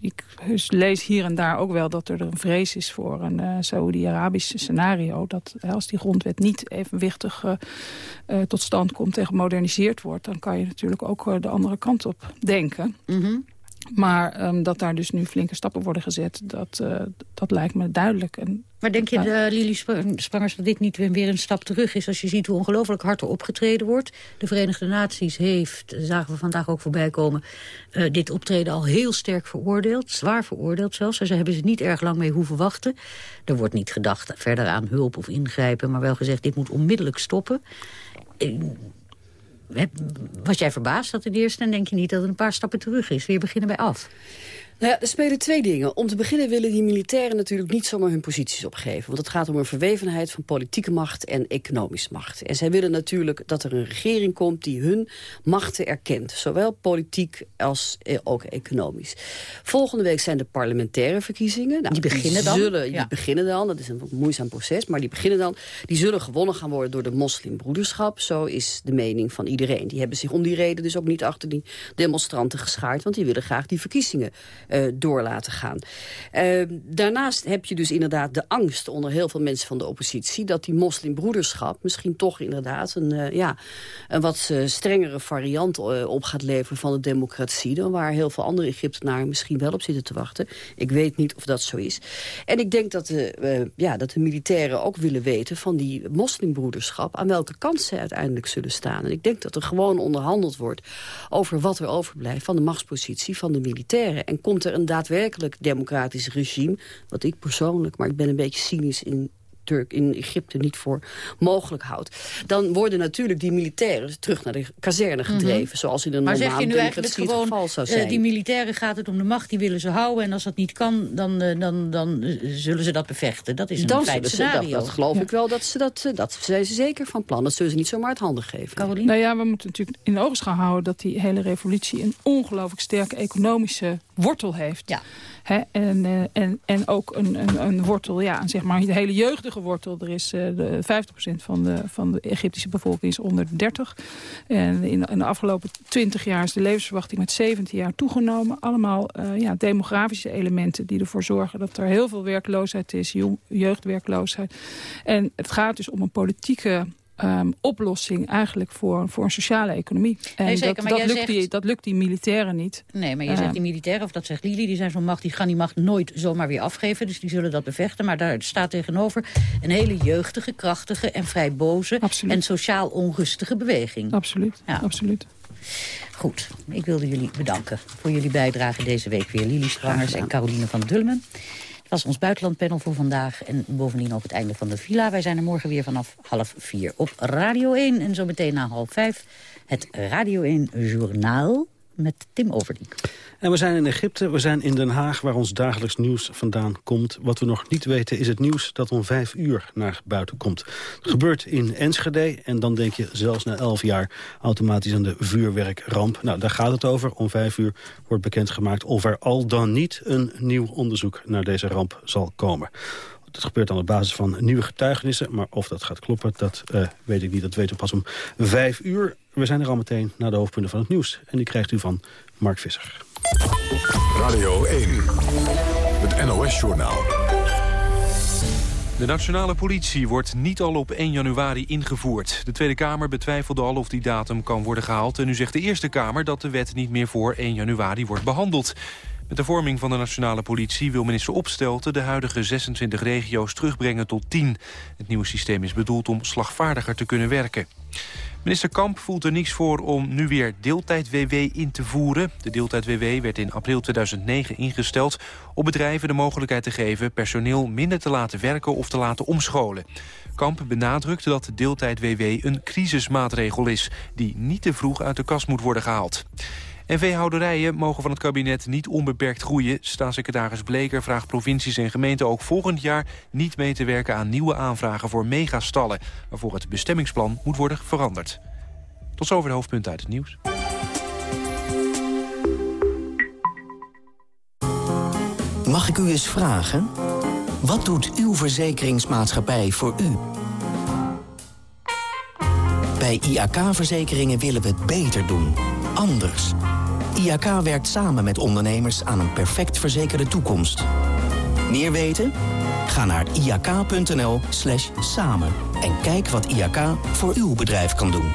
Speaker 17: ik lees hier en daar ook wel dat er een vrees is voor een uh, Saoedi-Arabisch scenario. Dat als die grondwet niet evenwichtig uh, tot stand komt en gemoderniseerd wordt... dan kan je natuurlijk ook de andere kant op denken.
Speaker 13: Mm
Speaker 17: maar um, dat daar dus nu flinke stappen worden gezet, dat, uh, dat lijkt me duidelijk. En,
Speaker 13: maar denk je, uh, Lili Sprangers, dat dit niet weer een stap terug is... als je ziet hoe ongelooflijk hard er opgetreden wordt? De Verenigde Naties heeft, zagen we vandaag ook voorbij komen... Uh, dit optreden al heel sterk veroordeeld, zwaar veroordeeld zelfs. Ze hebben ze niet erg lang mee hoeven wachten. Er wordt niet gedacht verder aan hulp of ingrijpen... maar wel gezegd, dit moet onmiddellijk stoppen was jij verbaasd dat in eerste en denk je niet dat het een paar stappen terug is? Weer beginnen bij af.
Speaker 16: Nou ja, er spelen twee dingen. Om te beginnen willen die militairen natuurlijk niet zomaar hun posities opgeven. Want het gaat om een verwevenheid van politieke macht en economische macht. En zij willen natuurlijk dat er een regering komt die hun machten erkent. Zowel politiek als eh, ook economisch. Volgende week zijn de parlementaire verkiezingen.
Speaker 13: Nou, die beginnen dan?
Speaker 16: Zullen, Die beginnen dan, dat is een moeizaam proces, maar die beginnen dan. Die zullen gewonnen gaan worden door de moslimbroederschap. Zo is de mening van iedereen. Die hebben zich om die reden dus ook niet achter die demonstranten geschaard. Want die willen graag die verkiezingen uh, door laten gaan. Uh, daarnaast heb je dus inderdaad de angst onder heel veel mensen van de oppositie... dat die moslimbroederschap misschien toch inderdaad een, uh, ja, een wat strengere variant op gaat leveren van de democratie... dan waar heel veel andere Egyptenaren misschien wel op zitten te wachten. Ik weet niet of dat zo is. En ik denk dat de, ja, dat de militairen ook willen weten van die moslimbroederschap... aan welke kant zij uiteindelijk zullen staan. En ik denk dat er gewoon onderhandeld wordt over wat er overblijft... van de machtspositie van de militairen. En komt er een daadwerkelijk democratisch regime... wat ik persoonlijk, maar ik ben een beetje cynisch in Turk in Egypte niet voor mogelijk houdt... dan worden natuurlijk die militairen terug naar de kazerne mhm. gedreven... zoals in een
Speaker 13: maar
Speaker 16: normale
Speaker 13: zeg je nu eigenlijk gewoon, geval zou eh, zijn. Uh, die militairen gaat het om de macht, die willen ze houden... en als dat niet kan, dan, uh, dan, dan uh, zullen ze dat bevechten. Dat is een dan feit scenario.
Speaker 16: Dat, dat geloof ja. ik wel, dat, ze dat, dat zijn ze zeker van plan. Dat zullen ze niet zomaar uit handen geven.
Speaker 17: Caroline? Nou ja, we moeten natuurlijk in de ogen gaan houden... dat die hele revolutie een ongelooflijk sterke economische wortel heeft.
Speaker 13: Ja.
Speaker 17: Hè? En, uh, en, en ook een, een, een wortel, ja, zeg maar, de hele jeugdige wortel. Er is uh, de 50% van de, van de Egyptische bevolking is onder de 30. En in, in, de afgelopen 20 jaar is de levensverwachting met 17 jaar toegenomen. Allemaal uh, ja, demografische elementen die ervoor zorgen dat er heel veel werkloosheid is, jeugdwerkloosheid. En het gaat dus om een politieke um, oplossing eigenlijk voor, voor een sociale economie. En
Speaker 13: nee, zeker,
Speaker 17: dat, dat, lukt die, dat lukt die militairen niet.
Speaker 13: Nee, maar je zegt die militairen, of dat zegt Lili, die zijn zo'n macht, die gaan die macht nooit zomaar weer afgeven. Dus die zullen dat bevechten. Maar daar staat tegenover een hele jeugdige, krachtige en vrij boze
Speaker 17: absoluut.
Speaker 13: en sociaal onrustige beweging.
Speaker 17: Absoluut, ja. absoluut.
Speaker 13: Goed, ik wilde jullie bedanken voor jullie bijdrage deze week weer. Lili Strangers en Caroline van Dulmen. Dat is ons buitenlandpanel voor vandaag. En bovendien ook het einde van de villa. Wij zijn er morgen weer vanaf half vier op Radio 1. En zo meteen na half vijf het Radio 1 Journaal met Tim Overdijk.
Speaker 18: En we zijn in Egypte, we zijn in Den Haag, waar ons dagelijks nieuws vandaan komt. Wat we nog niet weten is het nieuws dat om vijf uur naar buiten komt. Het gebeurt in Enschede en dan denk je zelfs na elf jaar automatisch aan de vuurwerkramp. Nou, daar gaat het over. Om vijf uur wordt bekendgemaakt of er al dan niet een nieuw onderzoek naar deze ramp zal komen. Dat gebeurt dan op basis van nieuwe getuigenissen. Maar of dat gaat kloppen, dat uh, weet ik niet. Dat weten we pas om vijf uur. We zijn er al meteen naar de hoofdpunten van het nieuws. En die krijgt u van Mark Visser.
Speaker 1: Radio 1, het NOS-journaal.
Speaker 2: De nationale politie wordt niet al op 1 januari ingevoerd. De Tweede Kamer betwijfelde al of die datum kan worden gehaald... en nu zegt de Eerste Kamer dat de wet niet meer voor 1 januari wordt behandeld. Met de vorming van de nationale politie wil minister Opstelten... de huidige 26 regio's terugbrengen tot 10. Het nieuwe systeem is bedoeld om slagvaardiger te kunnen werken. Minister Kamp voelt er niets voor om nu weer deeltijd-WW in te voeren. De deeltijd-WW werd in april 2009 ingesteld... om bedrijven de mogelijkheid te geven personeel minder te laten werken of te laten omscholen. Kamp benadrukte dat de deeltijd-WW een crisismaatregel is... die niet te vroeg uit de kast moet worden gehaald. En veehouderijen mogen van het kabinet niet onbeperkt groeien. Staatssecretaris Bleker vraagt provincies en gemeenten ook volgend jaar niet mee te werken aan nieuwe aanvragen voor megastallen, waarvoor het bestemmingsplan moet worden veranderd. Tot zover de hoofdpunten uit het nieuws.
Speaker 19: Mag ik u eens vragen? Wat doet uw verzekeringsmaatschappij voor u? Bij IAK-verzekeringen willen we het beter doen. Anders. IAK werkt samen met ondernemers aan een perfect verzekerde toekomst. Meer weten? Ga naar iak.nl slash samen en kijk wat IAK voor uw bedrijf kan doen.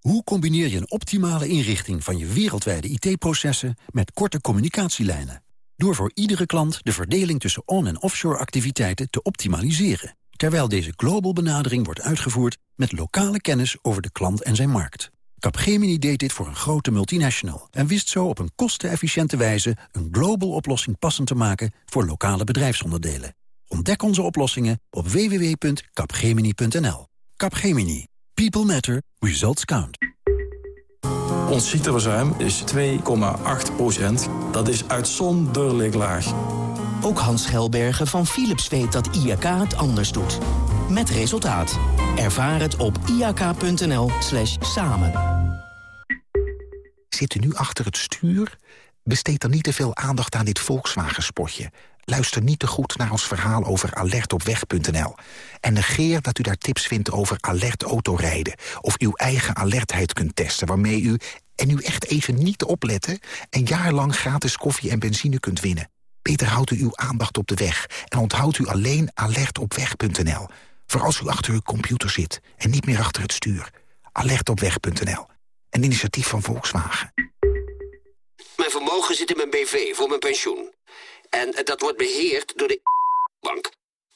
Speaker 20: Hoe combineer je een optimale inrichting van je wereldwijde IT-processen... met korte communicatielijnen? Door voor iedere klant de verdeling tussen on- en offshore activiteiten te optimaliseren. Terwijl deze global benadering wordt uitgevoerd met lokale kennis over de klant en zijn markt. Capgemini deed dit voor een grote multinational... en wist zo op een kostenefficiënte wijze een global oplossing passend te maken voor lokale bedrijfsonderdelen. Ontdek onze oplossingen op www.capgemini.nl. Capgemini. People matter. Results count.
Speaker 21: Ons ziekteverzuim is 2,8 procent. Dat is uitzonderlijk laag.
Speaker 19: Ook Hans Gelbergen van Philips weet dat IAK het anders doet. Met resultaat. Ervaar het op iak.nl slash samen.
Speaker 22: Zit u nu achter het stuur? Besteed dan niet te veel aandacht aan dit Volkswagen-spotje. Luister niet te goed naar ons verhaal over alertopweg.nl. En negeer dat u daar tips vindt over alert autorijden... of uw eigen alertheid kunt testen, waarmee u... en u echt even niet opletten... een jaar lang gratis koffie en benzine kunt winnen. Beter houdt u uw aandacht op de weg... en onthoudt u alleen alertopweg.nl... voor als u achter uw computer zit en niet meer achter het stuur. Alertopweg.nl. Een initiatief van Volkswagen.
Speaker 23: Mijn vermogen zit in mijn BV voor mijn pensioen. En dat wordt beheerd door de bank.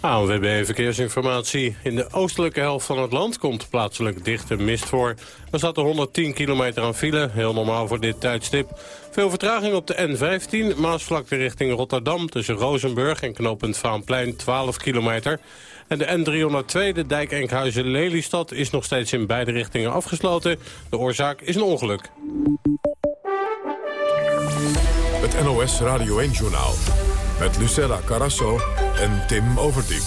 Speaker 6: ANWB Verkeersinformatie. In de oostelijke helft van het land komt plaatselijk dichte mist voor. Er er 110 kilometer aan file, heel normaal voor dit tijdstip. Veel vertraging op de N15, Maasvlakte richting Rotterdam... tussen Rozenburg en knooppunt Vaanplein, 12 kilometer. En de N302, de dijk Enkhuizen-Lelystad... is nog steeds in beide richtingen afgesloten. De oorzaak is een ongeluk.
Speaker 1: Het NOS Radio 1-journaal met Lucella Carasso en Tim Overdijk.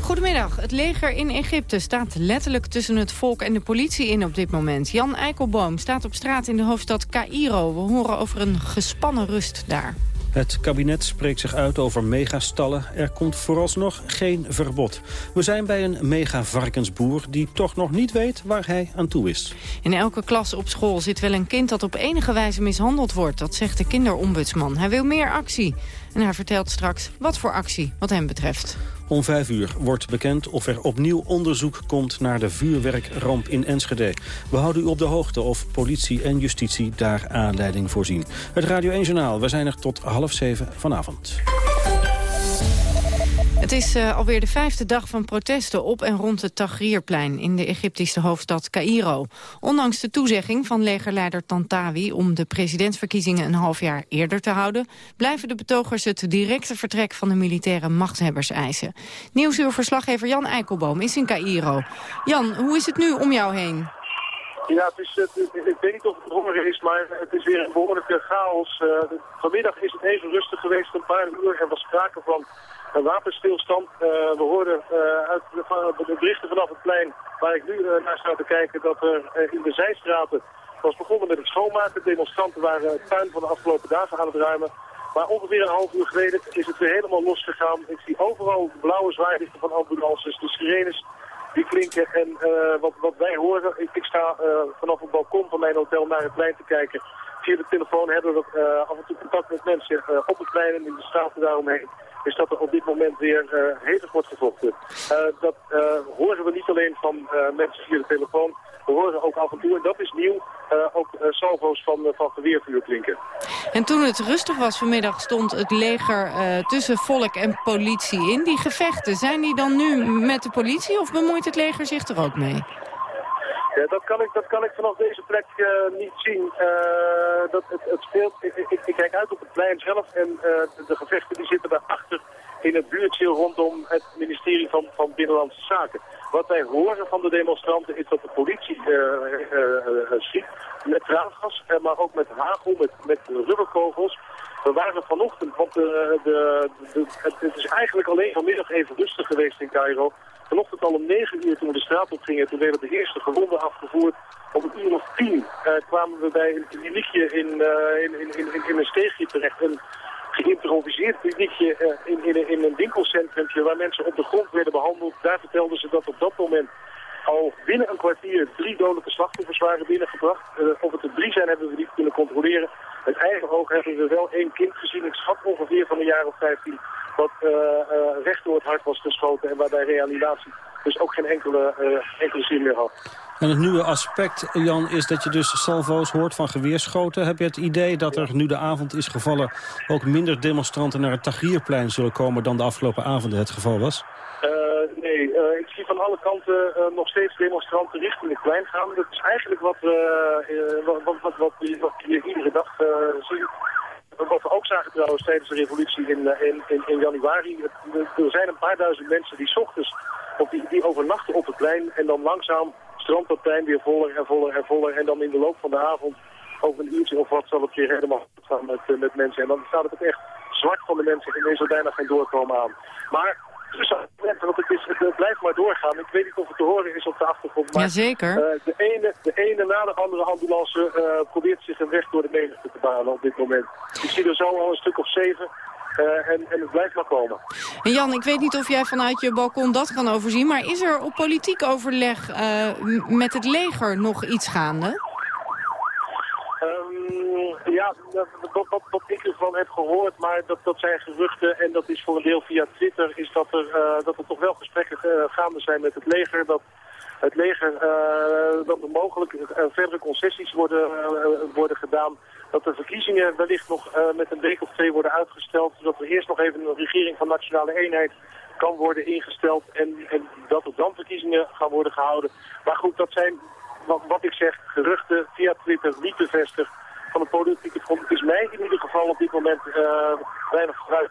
Speaker 24: Goedemiddag. Het leger in Egypte staat letterlijk tussen het volk en de politie in op dit moment. Jan Eikelboom staat op straat in de hoofdstad Cairo. We horen over een gespannen rust daar.
Speaker 18: Het kabinet spreekt zich uit over megastallen. Er komt vooralsnog geen verbod. We zijn bij een megavarkensboer die toch nog niet weet waar hij aan toe is.
Speaker 24: In elke klas op school zit wel een kind dat op enige wijze mishandeld wordt. Dat zegt de kinderombudsman. Hij wil meer actie. En hij vertelt straks wat voor actie wat hem betreft.
Speaker 18: Om vijf uur wordt bekend of er opnieuw onderzoek komt naar de vuurwerkramp in Enschede. We houden u op de hoogte of politie en justitie daar aanleiding voor zien. Het Radio 1 Journaal, we zijn er tot half zeven vanavond.
Speaker 24: Het is uh, alweer de vijfde dag van protesten op en rond het Tahrirplein in de Egyptische hoofdstad Cairo. Ondanks de toezegging van legerleider Tantawi om de presidentsverkiezingen een half jaar eerder te houden, blijven de betogers het directe vertrek van de militaire machtshebbers eisen. Nieuwsuurverslaggever Jan Eikelboom is in Cairo. Jan, hoe is het nu om jou heen?
Speaker 25: Ja, het is, ik weet niet of het horen is, maar het is weer een behoorlijke chaos. Uh, vanmiddag is het even rustig geweest, een paar uur. Er was sprake van een wapenstilstand. Uh, we hoorden uh, uit de, berichten vanaf het plein, waar ik nu uh, naar sta te kijken, dat er in de zijstraten was begonnen met het schoonmaken. De demonstranten waren het puin van de afgelopen dagen aan het ruimen. Maar ongeveer een half uur geleden is het weer helemaal losgegaan. Ik zie overal blauwe zwaailichten van ambulances, de sirenes die klinken. En wat, wat wij horen, ik, ik sta vanaf het balkon van mijn hotel naar het plein te kijken. Via de telefoon hebben we af en toe contact met mensen op het plein en in de straten daaromheen is dat er op dit moment weer uh, hevig wordt gevochten. Uh, dat uh, horen we niet alleen van mensen via de telefoon, we horen ook af en toe, en dat is nieuw, ook salvo's van, van geweervuur klinken.
Speaker 24: En toen het rustig was vanmiddag stond het leger tussen volk en politie in. Die gevechten, zijn die dan nu met de politie of bemoeit het leger zich er ook mee?
Speaker 25: Ja, dat, kan ik, dat kan ik vanaf deze plek uh, niet zien. Uh, dat, het, het speelt, ik, ik, kijk uit op het plein zelf en de, de, gevechten die zitten daarachter in het buurtje rondom het ministerie van, van Binnenlandse Zaken. Wat wij horen van de demonstranten is dat de politie schiet met traangas, maar ook met hagel, met, met rubberkogels. We waren vanochtend, want de, het, het, is eigenlijk alleen vanmiddag even rustig geweest in Cairo. Vanochtend al om 9 uur toen we de straat op gingen, toen werden de eerste gewonden afgevoerd. Om een uur of tien uh, kwamen we bij een kliniekje in, uh, in, in, in, in, een steegje terecht. Een geïmproviseerd kliniekje uh, in, in, in een winkelcentrum waar mensen op de grond werden behandeld. Daar vertelden ze dat op dat moment al binnen een kwartier drie dodelijke slachtoffers waren binnengebracht. of het er drie zijn hebben we niet kunnen controleren. Met eigen oog hebben we wel één kind gezien, ik schat ongeveer van een jaar of 15 wat uh, uh, recht door het hart was geschoten en waarbij reanimatie dus ook geen enkele, uh, enkele zin meer had.
Speaker 18: En het nieuwe aspect, Jan, is dat je dus salvo's hoort van geweerschoten. Heb je het idee dat er nu de avond is gevallen... ook minder demonstranten naar het Tahrirplein zullen komen... dan de afgelopen avonden het geval was?
Speaker 25: nee, ik zie van alle kanten nog steeds demonstranten richting het plein gaan. Dat is eigenlijk wat, wat, wat, wat, wat, wat je iedere dag ziet wat we ook zagen trouwens tijdens de revolutie in, eh, in, in, januari. Er zijn een paar duizend mensen die ochtends of die, die overnachten op het plein. En dan langzaam stroomt dat plein weer voller en voller en voller. En dan in de loop van de avond, over een uurtje of wat, zal het weer helemaal gaan met, eh, met mensen. En dan staat het ook echt zwart van de mensen. En er is bijna geen doorkomen aan. Maar want het, is, het blijft maar doorgaan. Ik weet niet of het te horen is op de achtergrond. Maar,
Speaker 24: Jazeker.
Speaker 25: Uh, de, ene, de ene na de andere ambulance uh, probeert zich een weg door de menigte te banen op dit moment. Ik zie er zo al een stuk of zeven. Uh, en, en het blijft maar komen.
Speaker 24: En Jan, ik weet niet of jij vanuit je balkon dat kan overzien... maar is er op politiek overleg met het leger nog iets gaande?
Speaker 25: Ja, wat, wat, wat, ik ervan heb gehoord, maar dat, dat zijn geruchten en dat is voor een deel via Twitter, is dat er, uh, dat er toch wel gesprekken uh, gaande zijn met het leger. Dat het leger, uh, dat er mogelijk verdere concessies worden, worden gedaan. Dat de verkiezingen wellicht nog met een week of twee worden uitgesteld. Zodat er eerst nog even een regering van nationale eenheid kan worden ingesteld. En, en dat er dan verkiezingen gaan worden gehouden. Maar goed, dat zijn wat, wat ik zeg, geruchten via Twitter niet bevestigd van de. Het is mij in ieder geval op dit moment uh, weinig vooruit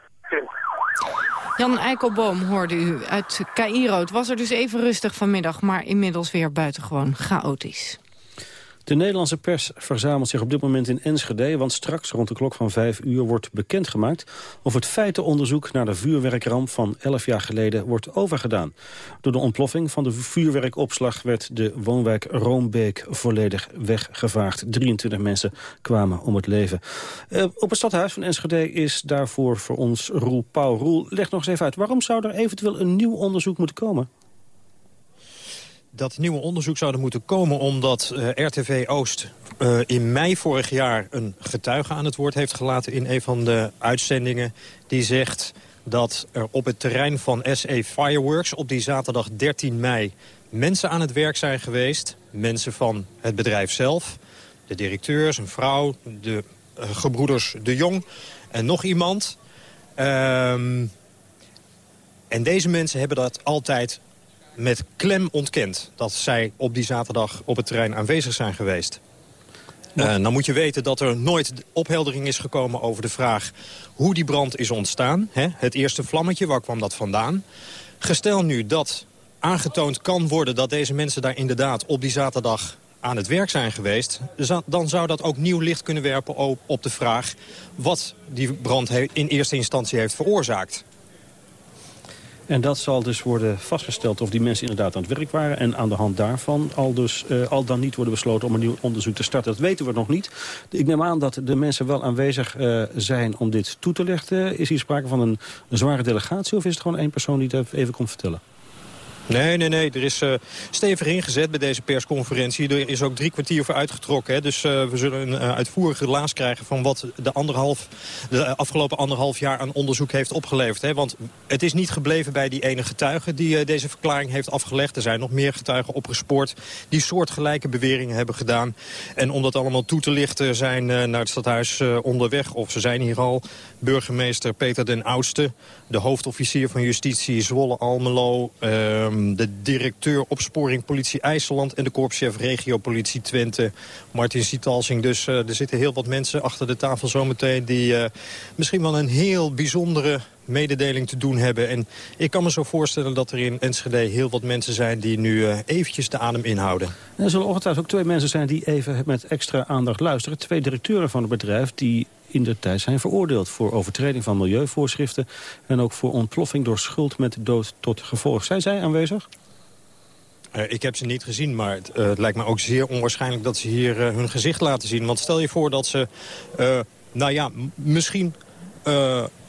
Speaker 24: Jan Eikelboom hoorde u uit Cairo. Het was er dus even rustig vanmiddag, maar inmiddels weer buitengewoon chaotisch.
Speaker 18: De Nederlandse pers verzamelt zich op dit moment in Enschede... want straks rond de klok van vijf uur wordt bekendgemaakt... of het feitenonderzoek naar de vuurwerkramp van elf jaar geleden wordt overgedaan. Door de ontploffing van de vuurwerkopslag werd de woonwijk Roombeek volledig weggevaagd. 23 mensen kwamen om het leven. Uh, op het stadhuis van Enschede is daarvoor voor ons Roel Pauw. Roel, leg nog eens even uit. Waarom zou er eventueel een nieuw onderzoek moeten komen?
Speaker 26: Dat nieuwe onderzoek zou er moeten komen omdat eh, RTV Oost uh, in mei vorig jaar een getuige aan het woord heeft gelaten in een van de uitzendingen. Die zegt dat er op het terrein van SE Fireworks op die zaterdag 13 mei mensen aan het werk zijn geweest. Mensen van het bedrijf zelf, de directeur, zijn vrouw, de uh, gebroeders De Jong en nog iemand. Ehm En deze mensen hebben dat altijd met klem ontkend... dat zij op die zaterdag op het terrein aanwezig zijn geweest. Uh, dan moet je weten dat er nooit opheldering is gekomen over de vraag... hoe die brand is ontstaan. Hè? Het eerste vlammetje, waar kwam dat vandaan? Gestel nu dat aangetoond kan worden dat deze mensen daar inderdaad op die zaterdag aan het werk zijn geweest... dan zou dat ook nieuw licht kunnen werpen op de vraag... wat die brand in eerste instantie heeft veroorzaakt.
Speaker 18: En dat zal dus worden vastgesteld of die mensen inderdaad aan het werk waren. En aan de hand daarvan al, dus, uh, al dan niet worden besloten om een nieuw onderzoek te starten. Dat weten we nog niet. Ik neem aan dat de mensen wel aanwezig uh, zijn om dit toe te lichten. Is hier sprake van een, een zware delegatie of is het gewoon één persoon die het even komt vertellen?
Speaker 26: Nee, nee, nee. Er is uh, stevig ingezet bij deze persconferentie. Er is ook drie kwartier voor uitgetrokken. Hè. Dus uh, we zullen een uh, uitvoerig relaas krijgen van wat de, anderhalf, de afgelopen anderhalf jaar aan onderzoek heeft opgeleverd. Hè. Want het is niet gebleven bij die ene getuige die deze verklaring heeft afgelegd. Er zijn nog meer getuigen opgespoord die soortgelijke beweringen hebben gedaan. En om dat allemaal toe te lichten zijn naar het stadhuis onderweg, of ze zijn hier al, burgemeester Peter den Oudste, de hoofdofficier van justitie Zwolle Almelo... Ehm, de directeur opsporing politie IJsseland... en de korpschef regiopolitie Twente, Martin Sietalsing. Dus uh, er zitten heel wat mensen achter de tafel zometeen... die uh, misschien wel een heel bijzondere mededeling te doen hebben. En ik kan me zo voorstellen dat er in Enschede heel wat mensen zijn... die nu uh, eventjes de adem inhouden.
Speaker 18: er zullen ongetwijfeld ook twee mensen zijn die even met extra aandacht luisteren. Twee directeuren van het bedrijf die in de tijd zijn veroordeeld... voor overtreding van milieuvoorschriften... en ook voor ontploffing door schuld met dood tot gevolg. Zijn zij aanwezig?
Speaker 26: Uh, ik heb ze niet gezien, maar het, uh, het, lijkt me ook zeer onwaarschijnlijk dat ze hier uh, hun gezicht laten zien. Want stel je voor dat ze, nou ja, misschien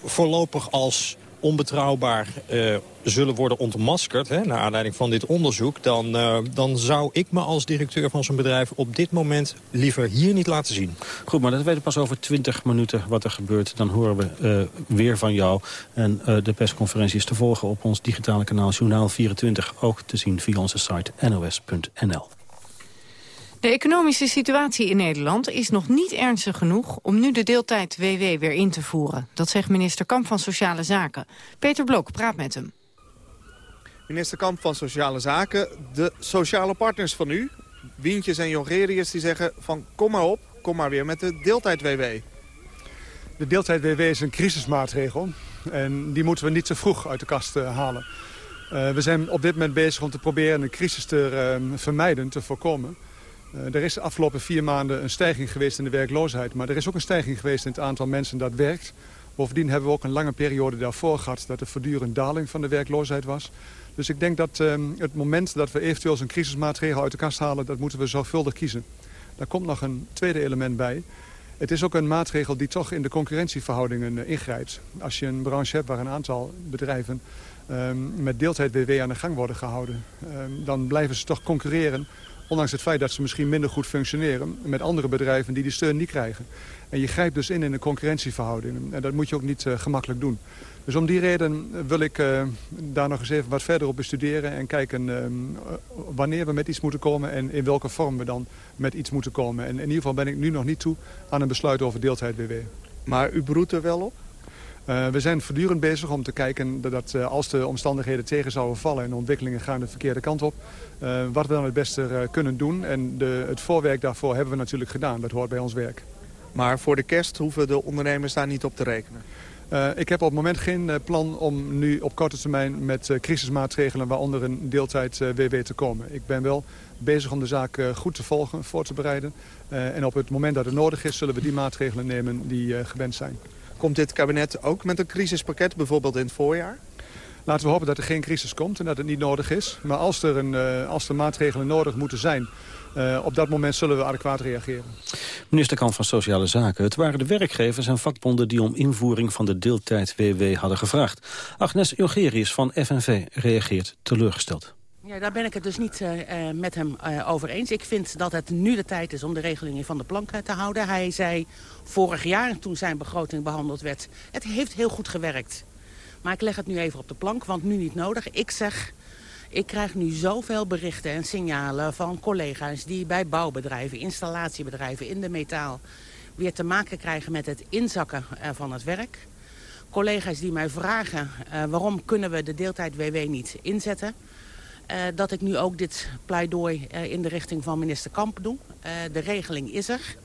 Speaker 26: voorlopig als onbetrouwbaar uh, zullen worden ontmaskerd... Hè, naar aanleiding van dit onderzoek... Dan, uh, dan zou ik me als directeur van zo'n bedrijf op dit moment liever hier niet laten zien.
Speaker 18: Goed, maar dat weten pas over 20 minuten wat er gebeurt. Dan horen we uh, weer van jou. En de persconferentie is te volgen op ons digitale kanaal Journaal 24. Ook te zien via onze site nos.nl.
Speaker 24: De economische situatie in Nederland is nog niet ernstig genoeg... om nu de deeltijd WW weer in te voeren. Dat zegt minister Kamp van Sociale Zaken. Peter Blok praat met hem.
Speaker 27: Minister Kamp van Sociale Zaken, de sociale partners van u... Wientjes en Jongerius, die zeggen van kom maar op, kom maar weer met de deeltijd-WW.
Speaker 28: De deeltijd-WW is een crisismaatregel. En die moeten we niet zo vroeg uit de kast uh, halen. Uh, we zijn op dit moment bezig om te proberen een crisis te uh, vermijden, te voorkomen. Uh, er is de afgelopen vier maanden een stijging geweest in de werkloosheid. Maar er is ook een stijging geweest in het aantal mensen dat werkt. Bovendien hebben we ook een lange periode daarvoor gehad... dat er voortdurend daling van de werkloosheid was. Dus ik denk dat uh, het moment dat we eventueel zo'n crisismaatregel uit de kast halen... dat moeten we zorgvuldig kiezen. Daar komt nog een tweede element bij. Het is ook een maatregel die toch in de concurrentieverhoudingen uh, ingrijpt. Als je een branche hebt waar een aantal bedrijven... Um, met deeltijd-BW aan de gang worden gehouden... Um, dan blijven ze toch concurreren Ondanks het feit dat ze misschien minder goed functioneren met andere bedrijven die die steun niet krijgen. En je grijpt dus in in de concurrentieverhoudingen. En dat moet je ook niet uh, gemakkelijk doen. Dus om die reden wil ik uh, daar nog eens even wat verder op bestuderen... en kijken uh, wanneer we met iets moeten komen en in welke vorm we dan met iets moeten komen. En in ieder geval ben ik nu nog niet toe aan een besluit over deeltijd-BW.
Speaker 27: Maar u beroet er wel op?
Speaker 28: Uh, we zijn voortdurend bezig om te kijken dat, uh, als de omstandigheden tegen zouden vallen... en de ontwikkelingen gaan de verkeerde kant op... Uh, wat we dan het beste kunnen doen. En de, het voorwerk daarvoor hebben we natuurlijk gedaan. Dat hoort bij ons werk.
Speaker 27: Maar voor de kerst hoeven de ondernemers daar niet op te rekenen?
Speaker 28: ik heb op het moment geen plan om nu op korte termijn met crisismaatregelen... waaronder een deeltijd WW te komen. Ik ben wel bezig om de zaak goed te volgen, voor te bereiden. en op het moment dat het nodig is, zullen we die maatregelen nemen die gewend zijn.
Speaker 27: Komt dit kabinet ook met een crisispakket, bijvoorbeeld in het voorjaar?
Speaker 28: Laten we hopen dat er geen crisis komt en dat het niet nodig is. Maar als er, een, uh, als er maatregelen nodig moeten zijn... Uh, op dat moment zullen we adequaat reageren.
Speaker 18: Minister Kamp van Sociale Zaken. Het waren de werkgevers en vakbonden die om invoering van de deeltijd-WW hadden gevraagd. Agnes Jongerius van FNV reageert teleurgesteld.
Speaker 29: Ja, daar ben ik het dus niet uh, met hem uh, over eens. Ik vind dat het nu de tijd is om de regelingen van de plank te houden. Hij zei vorig jaar, toen zijn begroting behandeld werd... het heeft heel goed gewerkt. Maar ik leg het nu even op de plank, want nu niet nodig. Ik zeg, ik krijg nu zoveel berichten en signalen van collega's... die bij bouwbedrijven, installatiebedrijven in de metaal... weer te maken krijgen met het inzakken van het werk collega's die mij vragen... waarom kunnen we de deeltijd-WW niet inzetten... dat ik nu ook dit pleidooi in de richting van minister Kamp doe. de regeling is er.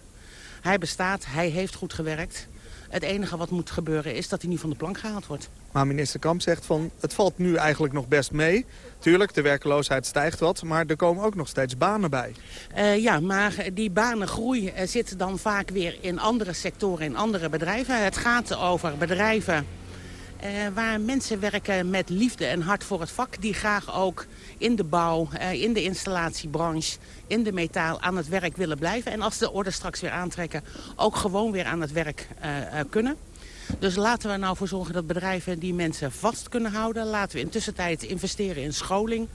Speaker 29: Hij bestaat, hij heeft goed gewerkt. Het enige wat moet gebeuren is dat hij nu van de plank gehaald wordt.
Speaker 27: Maar minister Kamp zegt van het valt nu eigenlijk nog best mee. Tuurlijk, de werkloosheid stijgt wat, maar er komen ook nog steeds banen bij.
Speaker 29: Uh, ja, maar die banengroei zit dan vaak weer in andere sectoren, in andere bedrijven. Het gaat over bedrijven uh, waar mensen werken met liefde en hart voor het vak. Die graag ook in de bouw, in de installatiebranche, in de metaal aan het werk willen blijven. En als de orde straks weer aantrekken, ook gewoon weer aan het werk kunnen. Dus laten we nou voor zorgen dat bedrijven die mensen vast kunnen houden. Laten we intussen tijd investeren in scholing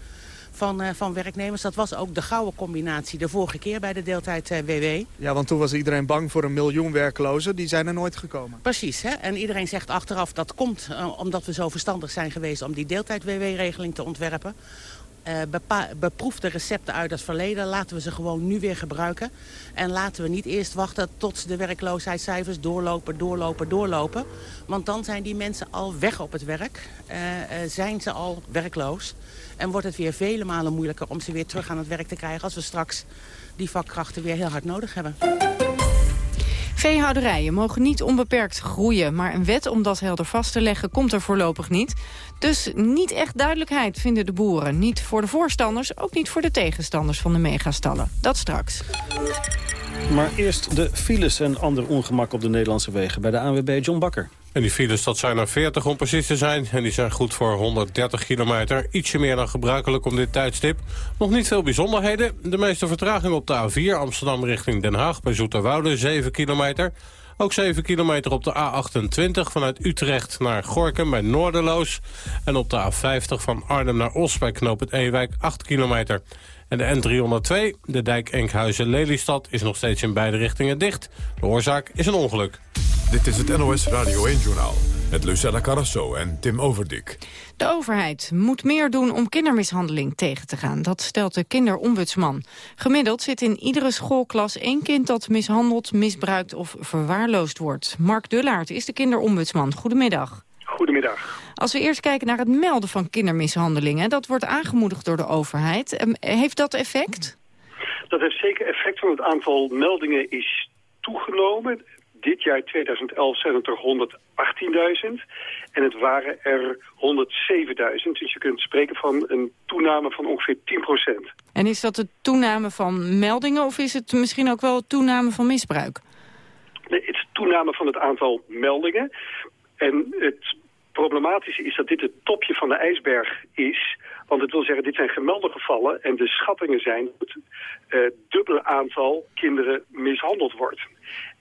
Speaker 29: van, uh, van werknemers. Dat was ook de gouden combinatie de vorige keer bij de deeltijd uh, eh, WW.
Speaker 27: Ja, want toen was iedereen bang voor een miljoen werklozen. Die zijn er nooit gekomen.
Speaker 29: Precies, hè? en iedereen zegt achteraf dat komt uh, omdat we zo verstandig zijn geweest... om die deeltijd WW-regeling te ontwerpen uh, beproefde recepten uit het verleden. Laten we ze gewoon nu weer gebruiken. En laten we niet eerst wachten tot de werkloosheidscijfers doorlopen, doorlopen, doorlopen. Want dan zijn die mensen al weg op het werk. Uh, uh, zijn ze al werkloos. En wordt het weer vele malen moeilijker om ze weer terug aan het werk te krijgen... als we straks die vakkrachten weer heel hard nodig hebben.
Speaker 24: Veehouderijen mogen niet onbeperkt groeien, maar een wet om dat helder vast te leggen komt er voorlopig niet. Dus niet echt duidelijkheid vinden de boeren. Niet voor de voorstanders, ook niet voor de tegenstanders van de megastallen. Dat straks.
Speaker 18: Maar eerst de files en ander ongemak op de Nederlandse wegen bij de ANWB John Bakker.
Speaker 6: En die files, dat zijn er 40 om precies te zijn. En die zijn goed voor 130 kilometer. Ietsje meer dan gebruikelijk om dit tijdstip. Nog niet veel bijzonderheden. De meeste vertraging op de A4 Amsterdam richting Den Haag... bij Zoeterwoude, 7 kilometer. Ook 7 kilometer op de A28 vanuit Utrecht naar Gorkum bij Noorderloos. En op de A50 van Arnhem naar Os bij Knoop het Ewijk 8 kilometer. En de N302, de dijk Enkhuizen-Lelystad, is nog steeds in beide richtingen dicht. De oorzaak is een ongeluk.
Speaker 1: Dit is het NOS Radio 1-journaal met Lucella Carrasso en Tim Overdik.
Speaker 24: De overheid moet meer doen om kindermishandeling tegen te gaan. Dat stelt de kinderombudsman. Gemiddeld zit in iedere schoolklas één kind dat mishandeld, misbruikt of verwaarloosd wordt. Mark Dullaert is de kinderombudsman. Goedemiddag.
Speaker 30: Goedemiddag.
Speaker 24: Als we eerst kijken naar het melden van kindermishandelingen... dat wordt aangemoedigd door de overheid. Ehm, heeft dat effect?
Speaker 30: Dat heeft zeker effect, want het aantal meldingen is toegenomen. Dit jaar 2011 zijn het er 118.000 en het waren er 107.000. Dus je kunt spreken van een toename van ongeveer 10%
Speaker 24: En is dat de toename van meldingen of is het misschien ook wel toename van misbruik?
Speaker 30: Nee, het is toename van het aantal meldingen. En het problematische is dat dit het topje van de ijsberg is. Want het wil zeggen, dit zijn gemelde gevallen en de schattingen zijn dat het uh, dubbele aantal kinderen mishandeld wordt.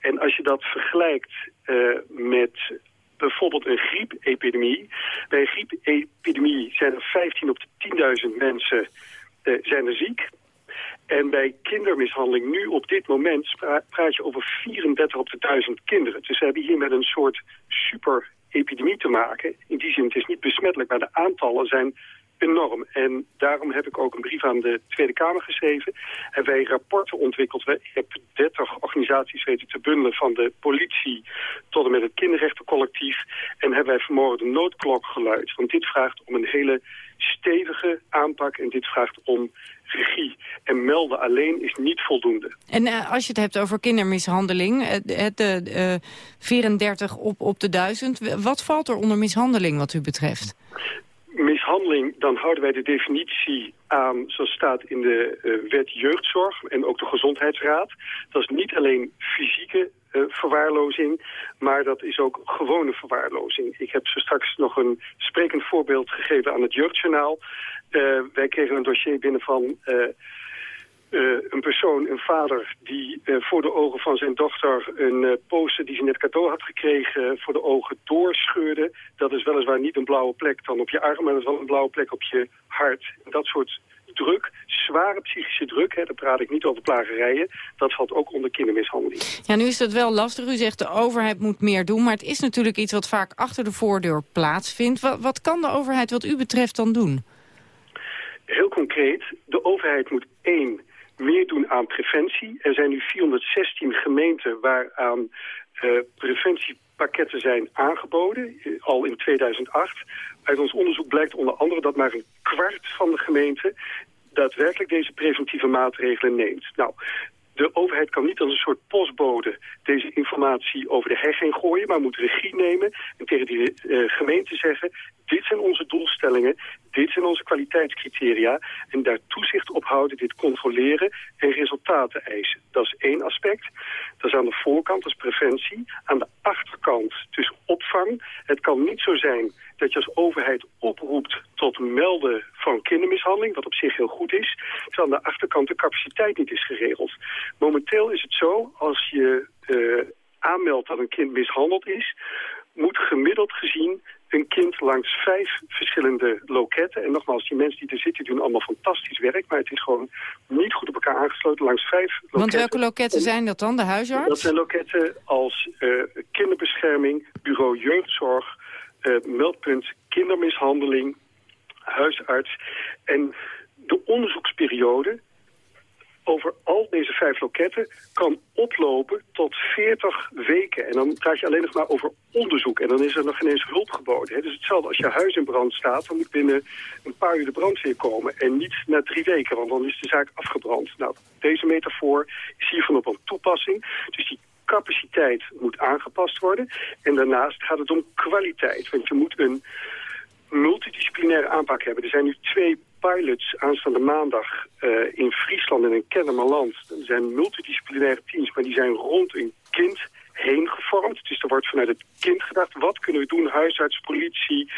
Speaker 30: En als je dat vergelijkt uh, met bijvoorbeeld een griepepidemie. Bij een griepepidemie zijn er 15 op de 10.000 mensen uh, zijn er ziek. En bij kindermishandeling nu op dit moment praat je over 34 op de 1000 kinderen. Dus we hebben hier met een soort super epidemie te maken. In die zin, het is niet besmettelijk, maar de aantallen zijn enorm. En daarom heb ik ook een brief aan de Tweede Kamer geschreven. En wij rapporten ontwikkeld. Ik heb 30 organisaties weten te bundelen van de politie tot en met het kinderrechtencollectief. En hebben wij vanmorgen de noodklok geluid. Want dit vraagt om een hele stevige aanpak en dit vraagt om regie. En melden alleen is niet voldoende.
Speaker 24: En uh, als je het hebt over kindermishandeling, het, uh, 34 op, op de 1000, wat valt er onder mishandeling wat u betreft?
Speaker 30: Mishandeling, dan houden wij de definitie aan, zoals staat in de uh, wet jeugdzorg en ook de gezondheidsraad. Dat is niet alleen fysieke uh, verwaarlozing, maar dat is ook gewone verwaarlozing. Ik heb zo straks nog een sprekend voorbeeld gegeven aan het jeugdjournaal. Uh, wij kregen een dossier binnen van uh, een persoon, een vader, die uh, voor de ogen van zijn dochter een uh, poster die ze net cadeau had gekregen voor de ogen doorscheurde. Dat is weliswaar niet een blauwe plek dan op je arm, maar dat is wel een blauwe plek op je hart. Dat soort druk, zware psychische druk, hè, daar praat ik niet over plagerijen, dat valt ook onder kindermishandeling.
Speaker 24: Ja, nu is dat wel lastig. U zegt de overheid moet meer doen, maar het is natuurlijk iets wat vaak achter de voordeur plaatsvindt. Wat, wat kan de overheid wat u betreft dan doen?
Speaker 30: Heel concreet, de overheid moet één meer doen aan preventie. Er zijn nu 416 gemeenten waaraan uh, preventie pakketten zijn aangeboden, eh, al in 2008. Uit ons onderzoek blijkt onder andere dat maar een kwart van de gemeenten daadwerkelijk deze preventieve maatregelen neemt. Nou, de overheid kan niet als een soort postbode deze informatie over de heg heen gooien, maar moet regie nemen en tegen die uh, gemeente zeggen, dit zijn onze doelstellingen, dit zijn onze kwaliteitscriteria en daar toezicht op houden, dit controleren en resultaten eisen. Dat is één aspect. Dat is aan de voorkant, als preventie. Aan de achterkant, dus opvang. Het kan niet zo zijn dat je als overheid oproept tot melden van kindermishandeling, wat op zich heel goed is, terwijl aan de achterkant de capaciteit niet is geregeld. Momenteel is het zo, als je uh, aanmeldt dat een kind mishandeld is, moet gemiddeld gezien een kind langs vijf verschillende loketten. En nogmaals, die mensen die er zitten doen allemaal fantastisch werk. Maar het is gewoon niet goed op elkaar aangesloten langs vijf loketten.
Speaker 24: Want welke loketten zijn dat dan, de huisarts?
Speaker 30: Dat zijn loketten als uh, kinderbescherming, bureau jeugdzorg, uh, meldpunt kindermishandeling, huisarts. En de onderzoeksperiode over al deze vijf loketten kan oplopen tot 40 weken. En dan praat je alleen nog maar over onderzoek. En dan is er nog ineens hulp geboden. Hè. Dus hetzelfde als je huis in brand staat, dan moet binnen een paar uur de brandweer komen. En niet na drie weken, want dan is de zaak afgebrand. Nou, deze metafoor is hiervan op een toepassing. Dus die capaciteit moet aangepast worden. En daarnaast gaat het om kwaliteit. Want je moet een multidisciplinaire aanpak hebben. Er zijn nu twee pilots aanstaande maandag uh, in Friesland en in Kennemerland. Er zijn multidisciplinaire teams, maar die zijn rond een kind heen gevormd. Dus er wordt vanuit het kind gedacht, wat kunnen we doen, huisarts, politie,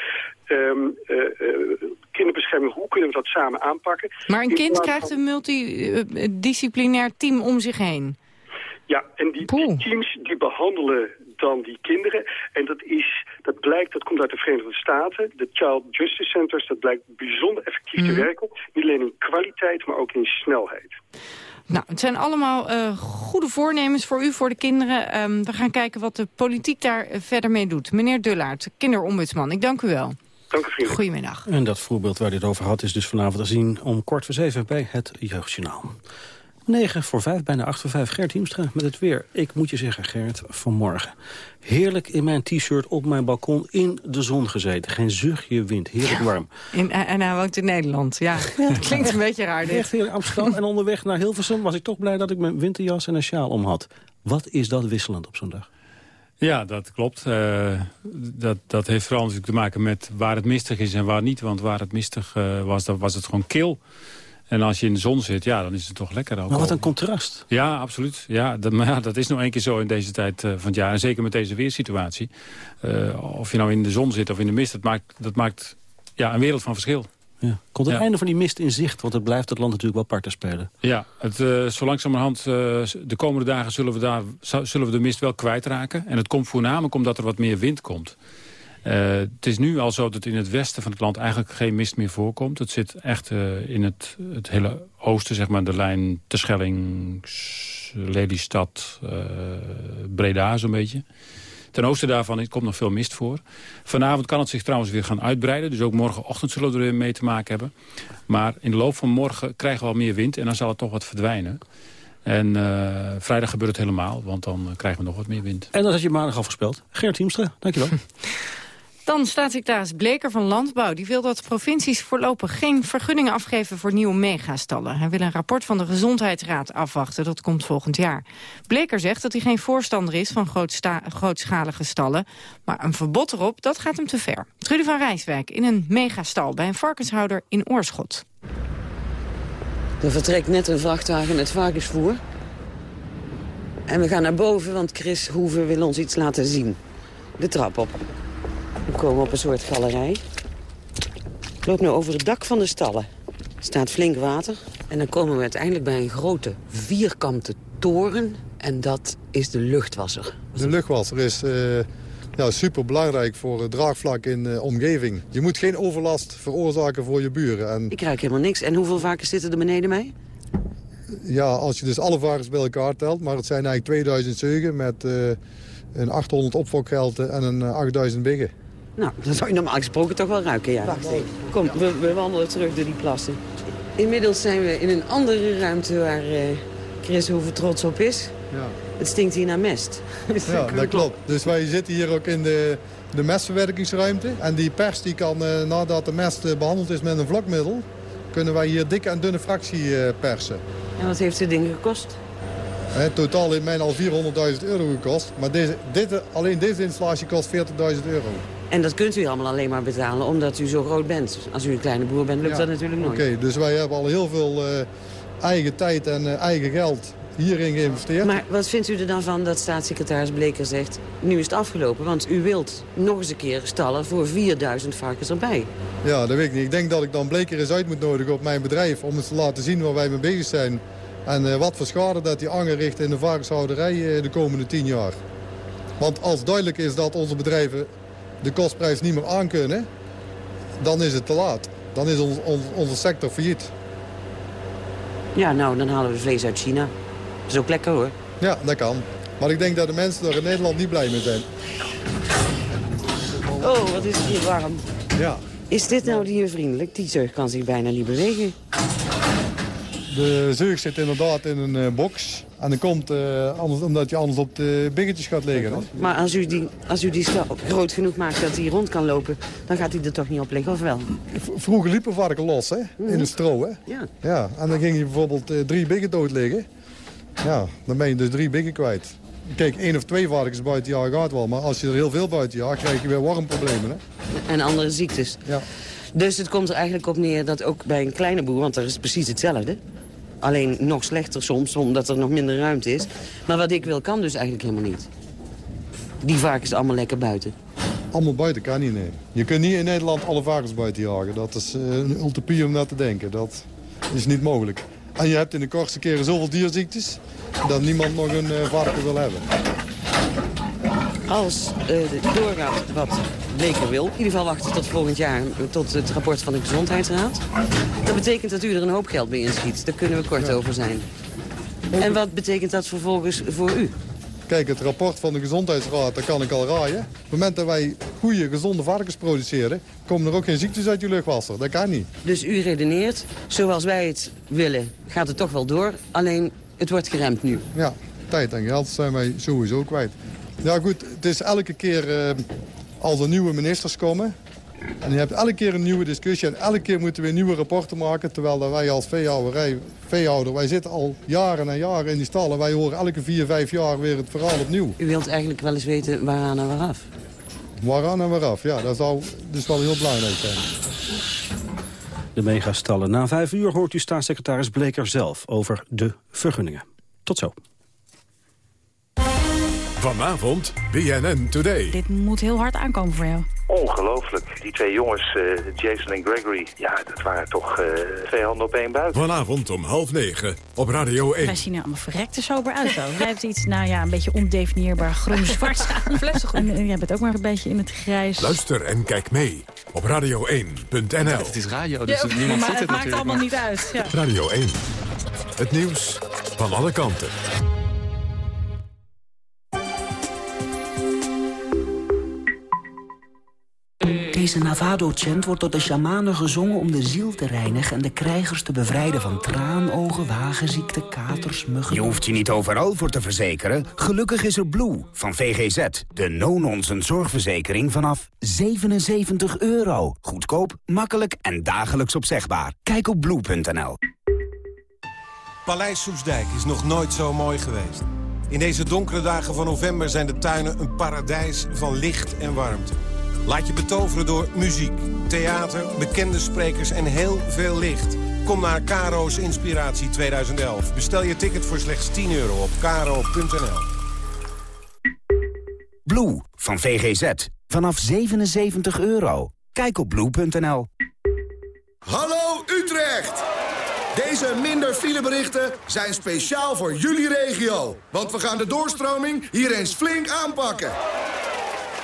Speaker 30: um, uh, uh, kinderbescherming, hoe kunnen we dat samen aanpakken?
Speaker 24: Maar een kind krijgt een multidisciplinair team om zich heen?
Speaker 30: Ja, en die, die teams die behandelen dan die kinderen. En dat, is, dat blijkt, dat komt uit de Verenigde Staten. De Child Justice Centers, dat blijkt bijzonder effectief mm. te werken. Niet alleen in kwaliteit, maar ook in snelheid.
Speaker 24: Nou, het zijn allemaal uh, goede voornemens voor u, voor de kinderen. Um, we gaan kijken wat de politiek daar verder mee doet. Meneer Dullaert, kinderombudsman, ik dank u wel.
Speaker 30: Dank u vriendelijk.
Speaker 24: Goedemiddag.
Speaker 18: En dat voorbeeld waar dit over had is dus vanavond te zien om kwart voor zeven bij het Jeugdjournaal. 9 voor 5, bijna 8 voor 5. Gert Hiemstra met het weer. Ik moet je zeggen, Gert, vanmorgen. Heerlijk in mijn t-shirt op mijn balkon in de zon gezeten. Geen zuchtje wind, heerlijk warm.
Speaker 24: In, en hij woont in Nederland, ja. (laughs) Klinkt een beetje raar dit.
Speaker 18: Echt in Amsterdam. en onderweg naar Hilversum was ik toch blij dat ik mijn winterjas en een sjaal om had. Wat is dat wisselend op zo'n dag?
Speaker 31: Ja, dat klopt. Uh, dat, dat heeft vooral natuurlijk te maken met waar het mistig is en waar niet. Want waar het mistig uh, was, dan was het gewoon kil. En als je in de zon zit, ja, dan is het toch lekker. Ook
Speaker 18: maar wat een contrast.
Speaker 31: Ja, absoluut. Ja, dat, maar ja, dat is nog één keer zo in deze tijd uh, van het jaar. En zeker met deze weersituatie. Uh, of je nou in de zon zit of in de mist, dat maakt, dat maakt ja, een wereld van verschil.
Speaker 18: Ja. Komt het ja. einde van die mist in zicht? Want het blijft het land natuurlijk wel parten spelen.
Speaker 31: Ja, het, uh, zo langzamerhand, uh, de komende dagen zullen we, daar, zullen we de mist wel kwijtraken. En het komt voornamelijk omdat er wat meer wind komt. Uh, het is nu al zo dat in het westen van het land eigenlijk geen mist meer voorkomt. Het zit echt uh, in het, het hele oosten, zeg maar, de lijn Terschelling, Lelystad, uh, Breda zo'n beetje. Ten oosten daarvan komt nog veel mist voor. Vanavond kan het zich trouwens weer gaan uitbreiden. Dus ook morgenochtend zullen we er weer mee te maken hebben. Maar in de loop van morgen krijgen we al meer wind en dan zal het toch wat verdwijnen. En uh, vrijdag gebeurt het helemaal, want dan krijgen we nog wat meer wind.
Speaker 18: En dat had je maandag al voorspeld. Gert Hiemstra, dankjewel. (laughs)
Speaker 24: Dan staatssecretaris Bleker van Landbouw. Die wil dat provincies voorlopig geen vergunningen afgeven voor nieuwe megastallen. Hij wil een rapport van de Gezondheidsraad afwachten. Dat komt volgend jaar. Bleker zegt dat hij geen voorstander is van grootschalige stallen. Maar een verbod erop, dat gaat hem te ver. Trudy van Rijswijk in een megastal bij een varkenshouder in Oorschot.
Speaker 32: Er vertrekt net een vrachtwagen met varkensvoer. En we gaan naar boven, want Chris Hoeven wil ons iets laten zien. De trap op. We komen op een soort galerij. Ik loop nu over het dak van de stallen. Er staat flink water. En dan komen we uiteindelijk bij een grote vierkante toren. En dat is de luchtwasser.
Speaker 33: De luchtwasser is uh, ja, super belangrijk voor het draagvlak in de omgeving. Je moet geen overlast veroorzaken voor je buren. En...
Speaker 32: Ik ruik helemaal niks. En hoeveel varkens zitten er beneden mij?
Speaker 33: Ja, als je dus alle varkens bij elkaar telt. Maar het zijn eigenlijk 2000 zeugen met uh, een 800 opfokgelten en een 8000 biggen.
Speaker 32: Nou, dat zou je normaal gesproken toch wel ruiken, ja. Wacht even. Kom, we, we, wandelen terug door die plassen. Inmiddels zijn we in een andere ruimte waar uh, Chris Hoeven trots op is. Ja.
Speaker 16: Het stinkt hier naar mest. (laughs)
Speaker 33: Ja, dat klopt. Dus wij zitten hier ook in de, de mestverwerkingsruimte. En die pers die kan, uh, nadat de mest uh, behandeld is met een vlakmiddel... kunnen wij hier dikke en dunne fractie uh, persen.
Speaker 16: En wat heeft dit ding gekost?
Speaker 33: He, totaal heeft mij al 400.000 euro gekost. Maar deze, dit, alleen deze installatie kost 40.000 euro.
Speaker 16: En dat kunt u allemaal alleen maar betalen omdat u zo groot bent. Als u een kleine boer bent, lukt
Speaker 33: ja.
Speaker 16: dat natuurlijk nooit.
Speaker 33: Oké, dus wij hebben al heel veel eigen tijd en eigen geld hierin geïnvesteerd.
Speaker 16: Maar wat vindt u er dan van dat staatssecretaris Bleker zegt... nu is het afgelopen, want u wilt nog eens een keer stallen voor 4000 varkens erbij.
Speaker 33: Ja, dat weet ik niet. Ik denk dat ik dan Bleker eens uit moet nodigen op mijn bedrijf... om eens te laten zien waar wij mee bezig zijn. En uh, wat voor schade dat hij aangericht in de varkenshouderij de komende 10 jaar. Want als duidelijk is dat onze bedrijven de kostprijs niet meer aankunnen... dan is het te laat. Dan is ons, ons, onze sector failliet.
Speaker 16: Ja, nou, dan halen we vlees uit China. Dat is ook lekker hoor.
Speaker 33: Ja, dat kan. Maar ik denk dat de mensen er in Nederland niet blij mee zijn.
Speaker 16: Oh, wat is het hier warm.
Speaker 33: Ja.
Speaker 16: Is dit nou diervriendelijk? Die zeug kan zich bijna niet bewegen.
Speaker 33: De zeug zit inderdaad in een uh, box. En dan komt, uh, anders, omdat je anders op de biggetjes gaat liggen. Hè?
Speaker 16: Maar als u die, als u die groot genoeg maakt dat hij rond kan lopen... dan gaat hij er toch niet op liggen, of wel?
Speaker 33: Vroeger liepen varken los, hè? Mm. In het stro, hè?
Speaker 16: Ja.
Speaker 33: ja. En dan ging je bijvoorbeeld uh, drie biggen dood liggen. Ja, dan ben je dus drie biggen kwijt. Kijk, één of twee varkens buiten jaar gaat wel. Maar als je er heel veel buiten jaagt, krijg je weer warmproblemen. Hè?
Speaker 16: En andere ziektes.
Speaker 33: Ja.
Speaker 16: Dus het komt er eigenlijk op neer dat ook bij een kleine boer... want dat is precies hetzelfde... Alleen nog slechter soms, omdat er nog minder ruimte is. Maar wat ik wil, kan dus eigenlijk helemaal niet. Die varkens allemaal lekker buiten.
Speaker 33: Allemaal buiten kan niet, nee. Je kunt niet in Nederland alle varkens buiten jagen. Dat is uh, een utopie om naar te denken. Dat is niet mogelijk. En je hebt in de kortste keren zoveel dierziektes... dat niemand nog een uh, varken wil hebben.
Speaker 16: Als uh, doorgaat wat Bleker wil, in ieder geval wachten tot volgend jaar... tot het rapport van de Gezondheidsraad... dat betekent dat u er een hoop geld mee inschiet. Daar kunnen we kort ja. over zijn. En wat betekent dat vervolgens voor u?
Speaker 33: Kijk, het rapport van de Gezondheidsraad, dat kan ik al raaien. Op het moment dat wij goede, gezonde varkens produceren... komen er ook geen ziektes uit je luchtwasser. Dat kan niet.
Speaker 16: Dus u redeneert, zoals wij het willen, gaat het toch wel door. Alleen, het wordt geremd nu.
Speaker 33: Ja, tijd en geld zijn wij sowieso kwijt. Ja goed, het is elke keer uh, als er nieuwe ministers komen... en je hebt elke keer een nieuwe discussie... en elke keer moeten we nieuwe rapporten maken... terwijl wij als veehouderij, veehouder... wij zitten al jaren en jaren in die stallen... wij horen elke vier, vijf jaar weer het verhaal opnieuw.
Speaker 16: U wilt eigenlijk wel eens weten waaraan en waaraf?
Speaker 33: Waaraan en waaraf, ja. Dat zou dus wel heel belangrijk zijn.
Speaker 18: De megastallen. Na vijf uur hoort u staatssecretaris Bleker zelf over de vergunningen. Tot zo.
Speaker 1: Vanavond BNN Today.
Speaker 34: Dit moet heel hard aankomen voor jou.
Speaker 27: Ongelooflijk. Die twee jongens, uh, Jason en Gregory, ja, dat waren toch uh, twee handen op één buik.
Speaker 1: Vanavond om half negen op Radio 1.
Speaker 34: Wij zien er allemaal verrekte sober uit. Ook. Jij hebt iets, nou ja, een beetje ondefinieerbaar groen-zwart aan. (laughs) en, en jij bent ook maar een beetje in het grijs.
Speaker 1: Luister en kijk mee op radio1.nl. Ja,
Speaker 35: het is radio, dus
Speaker 34: ja,
Speaker 35: niemand
Speaker 34: maar
Speaker 35: ziet het,
Speaker 34: het maakt allemaal niet uit. Ja.
Speaker 1: Radio 1. Het nieuws van alle kanten.
Speaker 19: Deze Navado-chant wordt door de shamanen gezongen om de ziel te reinigen... en de krijgers te bevrijden van traanogen, wagenziekte, katers, muggen...
Speaker 36: Je hoeft je niet overal voor te verzekeren. Gelukkig is er Blue van VGZ. De no-nonsense zorgverzekering vanaf 77 euro. Goedkoop, makkelijk en dagelijks opzegbaar. Kijk op blue.nl.
Speaker 37: Paleis Soesdijk is nog nooit zo mooi geweest. In deze donkere dagen van november zijn de tuinen een paradijs van licht en warmte. Laat je betoveren door muziek, theater, bekende sprekers en heel veel licht. Kom naar Caro's Inspiratie 2011. Bestel je ticket voor slechts 10 euro op caro.nl.
Speaker 36: Blue van VGZ. Vanaf 77 euro. Kijk op blue.nl.
Speaker 38: Hallo Utrecht! Deze minder fileberichten zijn speciaal voor jullie regio. Want we gaan de doorstroming hier eens flink aanpakken.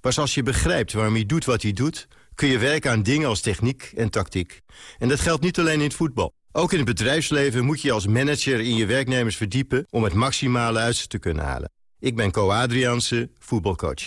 Speaker 38: Pas als je begrijpt waarom hij doet wat hij doet... kun je werken aan dingen als techniek en tactiek. En dat geldt niet alleen in het voetbal. Ook in het bedrijfsleven moet je als manager in je werknemers verdiepen... om het maximale uit ze te kunnen halen. Ik ben Co Adriaanse, voetbalcoach.